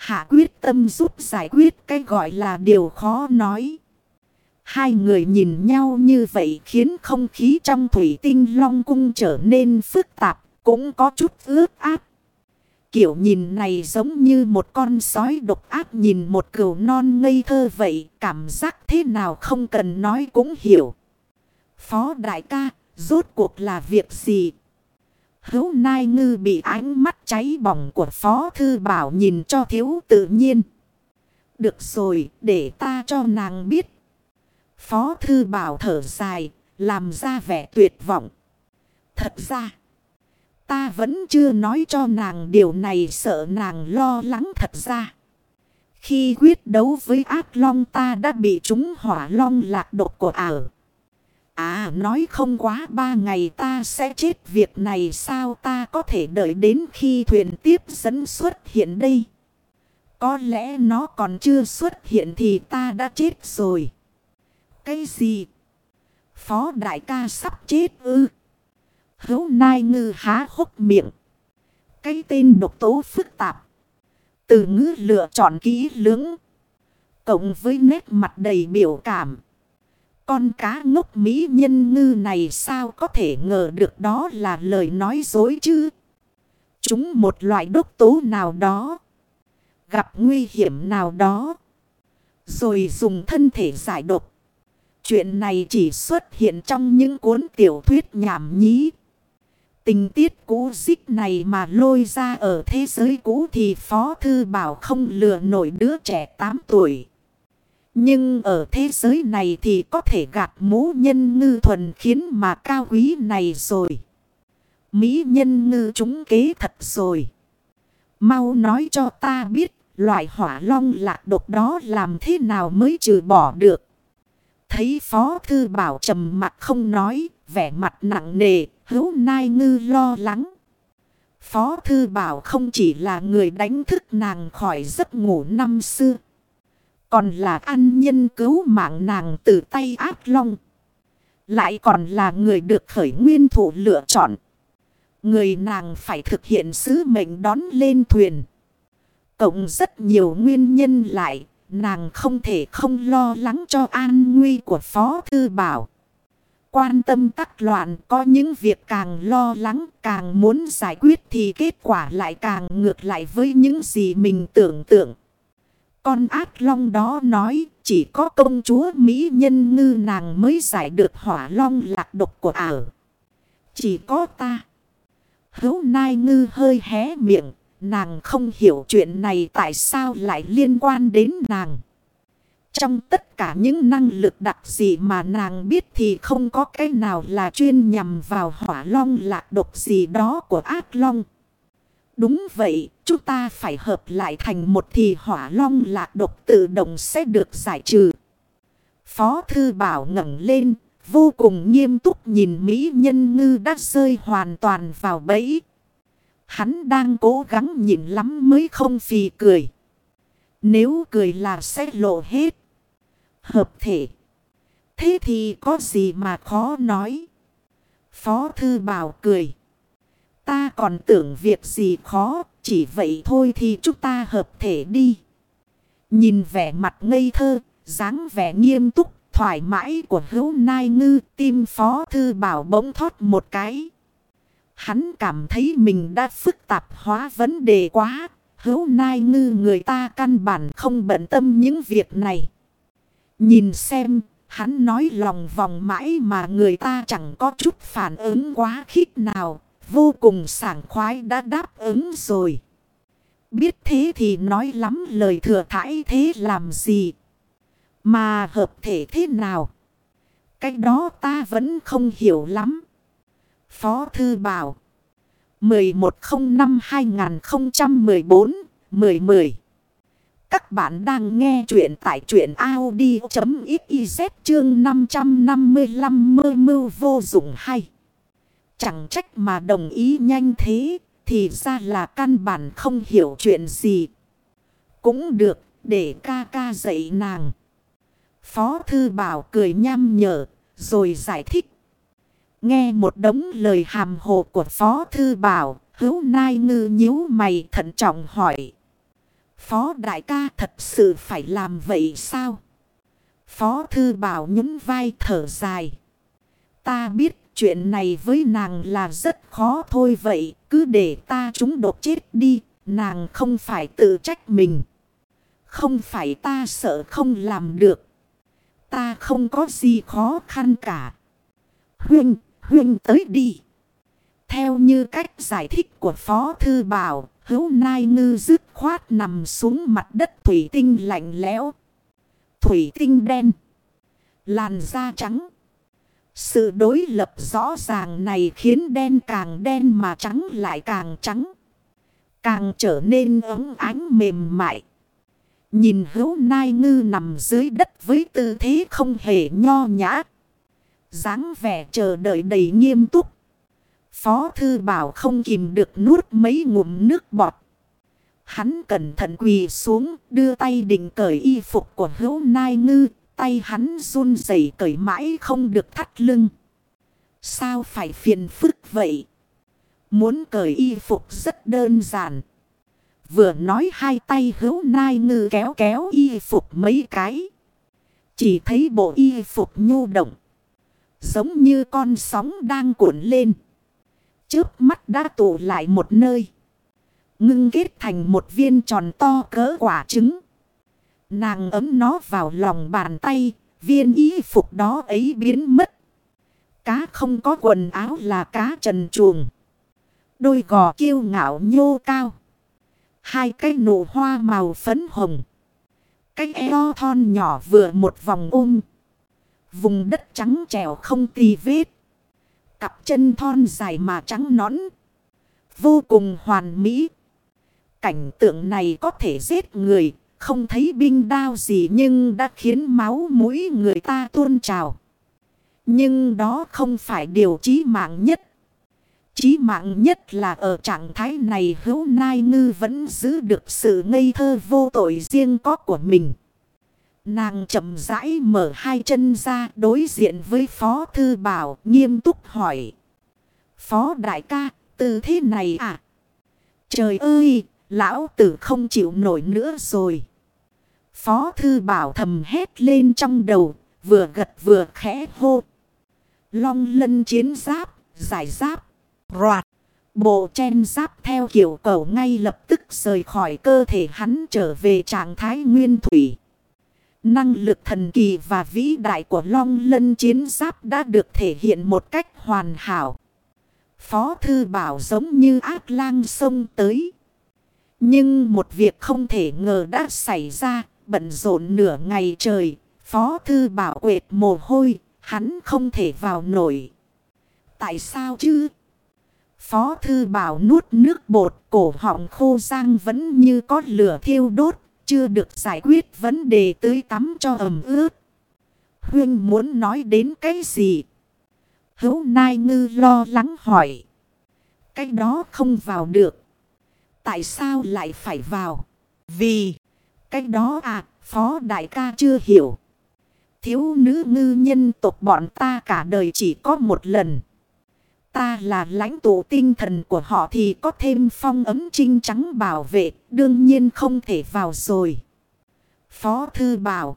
Hạ quyết tâm giúp giải quyết cái gọi là điều khó nói. Hai người nhìn nhau như vậy khiến không khí trong thủy tinh long cung trở nên phức tạp, cũng có chút ướt áp. Kiểu nhìn này giống như một con sói độc ác nhìn một cừu non ngây thơ vậy, cảm giác thế nào không cần nói cũng hiểu. Phó đại ca, rốt cuộc là việc gì? Hấu Nai Ngư bị ánh mắt cháy bỏng của Phó Thư Bảo nhìn cho thiếu tự nhiên. Được rồi, để ta cho nàng biết. Phó Thư Bảo thở dài, làm ra vẻ tuyệt vọng. Thật ra, ta vẫn chưa nói cho nàng điều này sợ nàng lo lắng thật ra. Khi quyết đấu với ác long ta đã bị chúng hỏa long lạc độc của ảo. À nói không quá ba ngày ta sẽ chết việc này sao ta có thể đợi đến khi thuyền tiếp dẫn xuất hiện đây. Có lẽ nó còn chưa xuất hiện thì ta đã chết rồi. Cái gì? Phó đại ca sắp chết ư. Hấu nai ngư há hốc miệng. Cái tên độc tố phức tạp. Từ ngữ lựa chọn kỹ lưỡng. Cộng với nét mặt đầy biểu cảm. Con cá ngốc mỹ nhân ngư này sao có thể ngờ được đó là lời nói dối chứ? Chúng một loại độc tố nào đó. Gặp nguy hiểm nào đó. Rồi dùng thân thể giải độc. Chuyện này chỉ xuất hiện trong những cuốn tiểu thuyết nhảm nhí. Tình tiết cũ dích này mà lôi ra ở thế giới cũ thì Phó Thư Bảo không lừa nổi đứa trẻ 8 tuổi. Nhưng ở thế giới này thì có thể gạt mũ nhân ngư thuần khiến mà cao quý này rồi. Mỹ nhân ngư chúng kế thật rồi. Mau nói cho ta biết loại hỏa long lạc độc đó làm thế nào mới trừ bỏ được. Thấy Phó Thư Bảo trầm mặt không nói, vẻ mặt nặng nề, hữu nai ngư lo lắng. Phó Thư Bảo không chỉ là người đánh thức nàng khỏi giấc ngủ năm xưa. Còn là an nhân cứu mạng nàng từ tay ác long. Lại còn là người được khởi nguyên thủ lựa chọn. Người nàng phải thực hiện sứ mệnh đón lên thuyền. Cộng rất nhiều nguyên nhân lại, nàng không thể không lo lắng cho an nguy của Phó Thư Bảo. Quan tâm tắc loạn có những việc càng lo lắng càng muốn giải quyết thì kết quả lại càng ngược lại với những gì mình tưởng tượng. Con ác long đó nói, chỉ có công chúa Mỹ nhân ngư nàng mới giải được hỏa long lạc độc của ảo. Chỉ có ta. Hấu nai ngư hơi hé miệng. Nàng không hiểu chuyện này tại sao lại liên quan đến nàng. Trong tất cả những năng lực đặc gì mà nàng biết thì không có cái nào là chuyên nhằm vào hỏa long lạc độc gì đó của ác long. Đúng vậy, chúng ta phải hợp lại thành một thì hỏa long lạc độc tự động sẽ được giải trừ. Phó thư bảo ngẩng lên, vô cùng nghiêm túc nhìn Mỹ nhân ngư đã rơi hoàn toàn vào bẫy. Hắn đang cố gắng nhìn lắm mới không phì cười. Nếu cười là sẽ lộ hết. Hợp thể. Thế thì có gì mà khó nói. Phó thư bảo cười. Ta còn tưởng việc gì khó. Chỉ vậy thôi thì chúng ta hợp thể đi. Nhìn vẻ mặt ngây thơ. dáng vẻ nghiêm túc. Thoải mái của hữu nai ngư. Tim phó thư bảo bỗng thoát một cái. Hắn cảm thấy mình đã phức tạp hóa vấn đề quá. Hữu nai ngư người ta căn bản không bận tâm những việc này. Nhìn xem, hắn nói lòng vòng mãi mà người ta chẳng có chút phản ứng quá khích nào. Vô cùng sảng khoái đã đáp ứng rồi. Biết thế thì nói lắm lời thừa thải thế làm gì. Mà hợp thể thế nào? Cái đó ta vẫn không hiểu lắm. Phó Thư Bảo 1105-2014-1010 Các bạn đang nghe chuyện tại chuyện Audi.xyz chương 555 mơ mưu vô dụng hay. Chẳng trách mà đồng ý nhanh thế, thì ra là căn bản không hiểu chuyện gì. Cũng được, để ca ca dạy nàng. Phó Thư Bảo cười nham nhở, rồi giải thích. Nghe một đống lời hàm hồ của Phó Thư Bảo, hữu nai ngư nhíu mày thận trọng hỏi. Phó đại ca thật sự phải làm vậy sao? Phó Thư Bảo nhún vai thở dài. Ta biết chuyện này với nàng là rất khó thôi vậy. Cứ để ta chúng đột chết đi. Nàng không phải tự trách mình. Không phải ta sợ không làm được. Ta không có gì khó khăn cả. Huynh, Huynh tới đi. Theo như cách giải thích của Phó Thư Bảo, hữu nai ngư dứt khoát nằm xuống mặt đất thủy tinh lạnh lẽo. Thủy tinh đen. Làn da trắng. Sự đối lập rõ ràng này khiến đen càng đen mà trắng lại càng trắng. Càng trở nên ấm ánh mềm mại. Nhìn hữu nai ngư nằm dưới đất với tư thế không hề nho nhã dáng vẻ chờ đợi đầy nghiêm túc. Phó thư bảo không kìm được nuốt mấy ngụm nước bọt. Hắn cẩn thận quỳ xuống, đưa tay định cởi y phục của hữu nai ngư. Tay hắn run rẩy cởi mãi không được thắt lưng. Sao phải phiền phức vậy? Muốn cởi y phục rất đơn giản. Vừa nói hai tay hữu nai ngư kéo kéo y phục mấy cái. Chỉ thấy bộ y phục nhu động. Giống như con sóng đang cuộn lên. Trước mắt đã tụ lại một nơi. Ngưng kết thành một viên tròn to cỡ quả trứng. Nàng ấm nó vào lòng bàn tay. Viên y phục đó ấy biến mất. Cá không có quần áo là cá trần chuồng. Đôi gò kiêu ngạo nhô cao. Hai cái nụ hoa màu phấn hồng. Cái eo thon nhỏ vừa một vòng ôm. Vùng đất trắng trèo không tì vết. Cặp chân thon dài mà trắng nõn. Vô cùng hoàn mỹ. Cảnh tượng này có thể giết người. Không thấy binh đao gì nhưng đã khiến máu mũi người ta tuôn trào. Nhưng đó không phải điều chí mạng nhất. Chí mạng nhất là ở trạng thái này hữu nai ngư vẫn giữ được sự ngây thơ vô tội riêng có của mình. Nàng chậm rãi mở hai chân ra đối diện với Phó Thư Bảo nghiêm túc hỏi. Phó đại ca, từ thế này à? Trời ơi, lão tử không chịu nổi nữa rồi. Phó Thư Bảo thầm hét lên trong đầu, vừa gật vừa khẽ hô. Long lân chiến giáp, giải giáp, roạt. Bộ chen giáp theo kiểu cầu ngay lập tức rời khỏi cơ thể hắn trở về trạng thái nguyên thủy. Năng lực thần kỳ và vĩ đại của Long Lân chiến giáp đã được thể hiện một cách hoàn hảo. Phó Thư Bảo giống như ác lang sông tới. Nhưng một việc không thể ngờ đã xảy ra, bận rộn nửa ngày trời. Phó Thư Bảo quệt mồ hôi, hắn không thể vào nổi. Tại sao chứ? Phó Thư Bảo nuốt nước bột, cổ họng khô răng vẫn như có lửa thiêu đốt, chưa được giải quyết vấn đề tưới tắm cho ẩm ướt. Huyên muốn nói đến cái gì? Hấu Nai Ngư lo lắng hỏi. Cái đó không vào được. Tại sao lại phải vào? Vì, cách đó à, Phó Đại ca chưa hiểu. Thiếu nữ ngư nhân tộc bọn ta cả đời chỉ có một lần. Ta là lãnh tụ tinh thần của họ thì có thêm phong ấm trinh trắng bảo vệ, đương nhiên không thể vào rồi. Phó Thư Bảo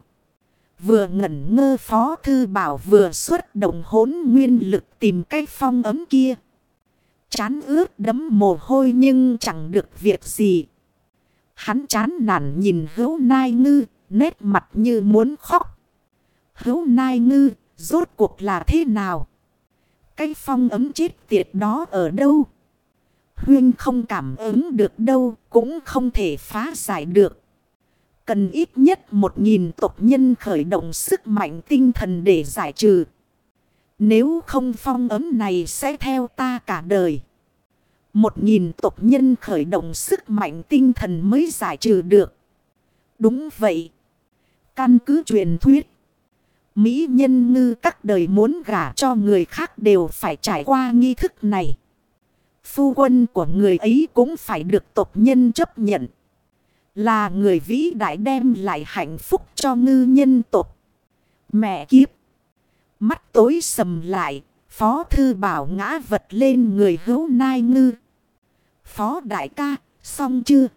Vừa ngẩn ngơ Phó Thư Bảo vừa xuất động hốn nguyên lực tìm cái phong ấm kia. Chán ướt đấm mồ hôi nhưng chẳng được việc gì. Hắn chán nản nhìn hữu nai ngư, nét mặt như muốn khóc. Hữu nai ngư, rốt cuộc là thế nào? Cái phong ấm chết tiệt đó ở đâu? Huyên không cảm ứng được đâu, cũng không thể phá giải được. Cần ít nhất một nghìn tộc nhân khởi động sức mạnh tinh thần để giải trừ. Nếu không phong ấm này sẽ theo ta cả đời. Một nghìn tộc nhân khởi động sức mạnh tinh thần mới giải trừ được. Đúng vậy. Căn cứ truyền thuyết. Mỹ nhân ngư các đời muốn gả cho người khác đều phải trải qua nghi thức này. Phu quân của người ấy cũng phải được tộc nhân chấp nhận. Là người vĩ đại đem lại hạnh phúc cho ngư nhân tộc. Mẹ kiếp. Mắt tối sầm lại. Phó thư bảo ngã vật lên người hữu nai ngư. Phó đại ca, xong chưa?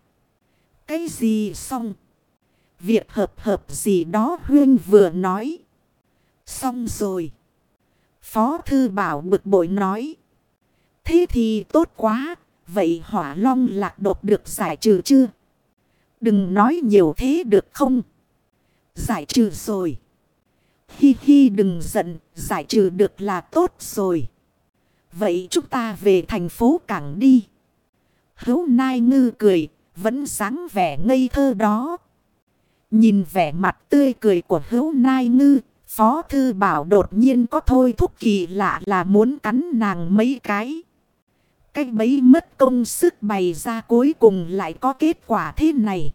Cái gì xong? Việc hợp hợp gì đó Huyên vừa nói. Xong rồi. Phó thư bảo bực bội nói. Thế thì tốt quá. Vậy hỏa long lạc đột được giải trừ chưa? Đừng nói nhiều thế được không? Giải trừ rồi. Hi hi đừng giận. Giải trừ được là tốt rồi. Vậy chúng ta về thành phố Cảng đi. Hấu Nai Ngư cười. Vẫn sáng vẻ ngây thơ đó. Nhìn vẻ mặt tươi cười của hữu Nai Ngư. Phó Thư Bảo đột nhiên có thôi thúc kỳ lạ là muốn cắn nàng mấy cái. Cách bấy mất công sức bày ra cuối cùng lại có kết quả thế này.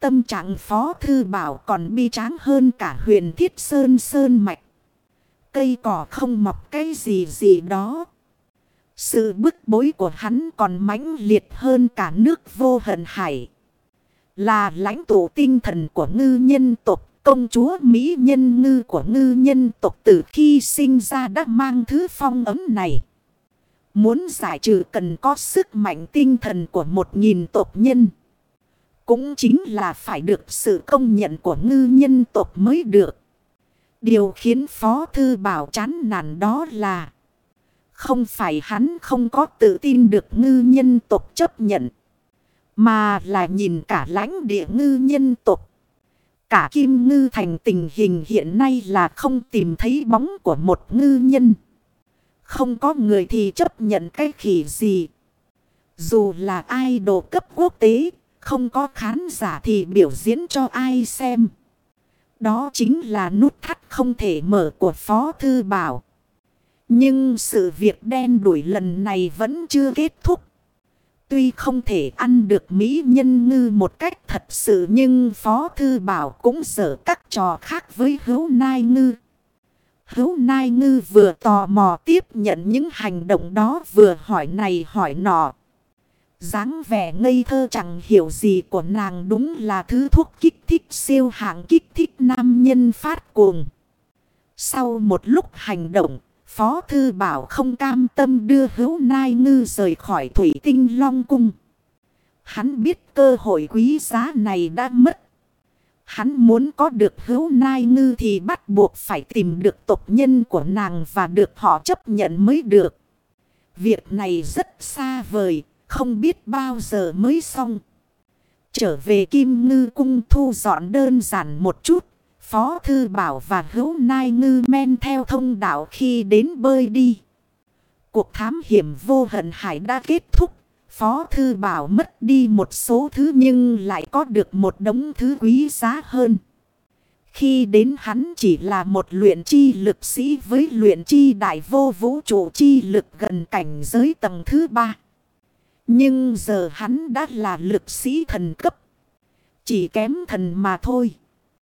Tâm trạng Phó Thư Bảo còn bi tráng hơn cả huyền thiết sơn sơn mạch. Cây cỏ không mọc cái gì gì đó. Sự bức bối của hắn còn mãnh liệt hơn cả nước vô hận hải. Là lãnh tụ tinh thần của ngư nhân tộc, Công chúa Mỹ nhân ngư của ngư nhân tộc từ khi sinh ra đã mang thứ phong ấm này. Muốn giải trừ cần có sức mạnh tinh thần của một nghìn tộc nhân. Cũng chính là phải được sự công nhận của ngư nhân tộc mới được. Điều khiến Phó Thư Bảo chán nản đó là không phải hắn không có tự tin được ngư nhân tộc chấp nhận Mà là nhìn cả lãnh địa ngư nhân tộc Cả kim ngư thành tình hình hiện nay là không tìm thấy bóng của một ngư nhân. Không có người thì chấp nhận cái khỉ gì. Dù là ai đồ cấp quốc tế, không có khán giả thì biểu diễn cho ai xem. Đó chính là nút thắt không thể mở của Phó Thư Bảo. Nhưng sự việc đen đuổi lần này vẫn chưa kết thúc. Tuy không thể ăn được Mỹ nhân ngư một cách thật sự nhưng Phó Thư Bảo cũng sợ các trò khác với hữu nai ngư. Hữu nai ngư vừa tò mò tiếp nhận những hành động đó vừa hỏi này hỏi nọ. dáng vẻ ngây thơ chẳng hiểu gì của nàng đúng là thứ thuốc kích thích siêu hạng kích thích nam nhân phát cuồng. Sau một lúc hành động, Phó Thư Bảo không cam tâm đưa hữu nai ngư rời khỏi thủy tinh long cung. Hắn biết cơ hội quý giá này đã mất. Hắn muốn có được hữu nai ngư thì bắt buộc phải tìm được tộc nhân của nàng và được họ chấp nhận mới được. Việc này rất xa vời, không biết bao giờ mới xong. Trở về Kim Ngư Cung thu dọn đơn giản một chút. Phó Thư Bảo và Hữu Nai Ngư men theo thông đạo khi đến bơi đi. Cuộc thám hiểm vô hận hải đã kết thúc. Phó Thư Bảo mất đi một số thứ nhưng lại có được một đống thứ quý giá hơn. Khi đến hắn chỉ là một luyện chi lực sĩ với luyện chi đại vô vũ trụ chi lực gần cảnh giới tầng thứ ba. Nhưng giờ hắn đã là lực sĩ thần cấp. Chỉ kém thần mà thôi.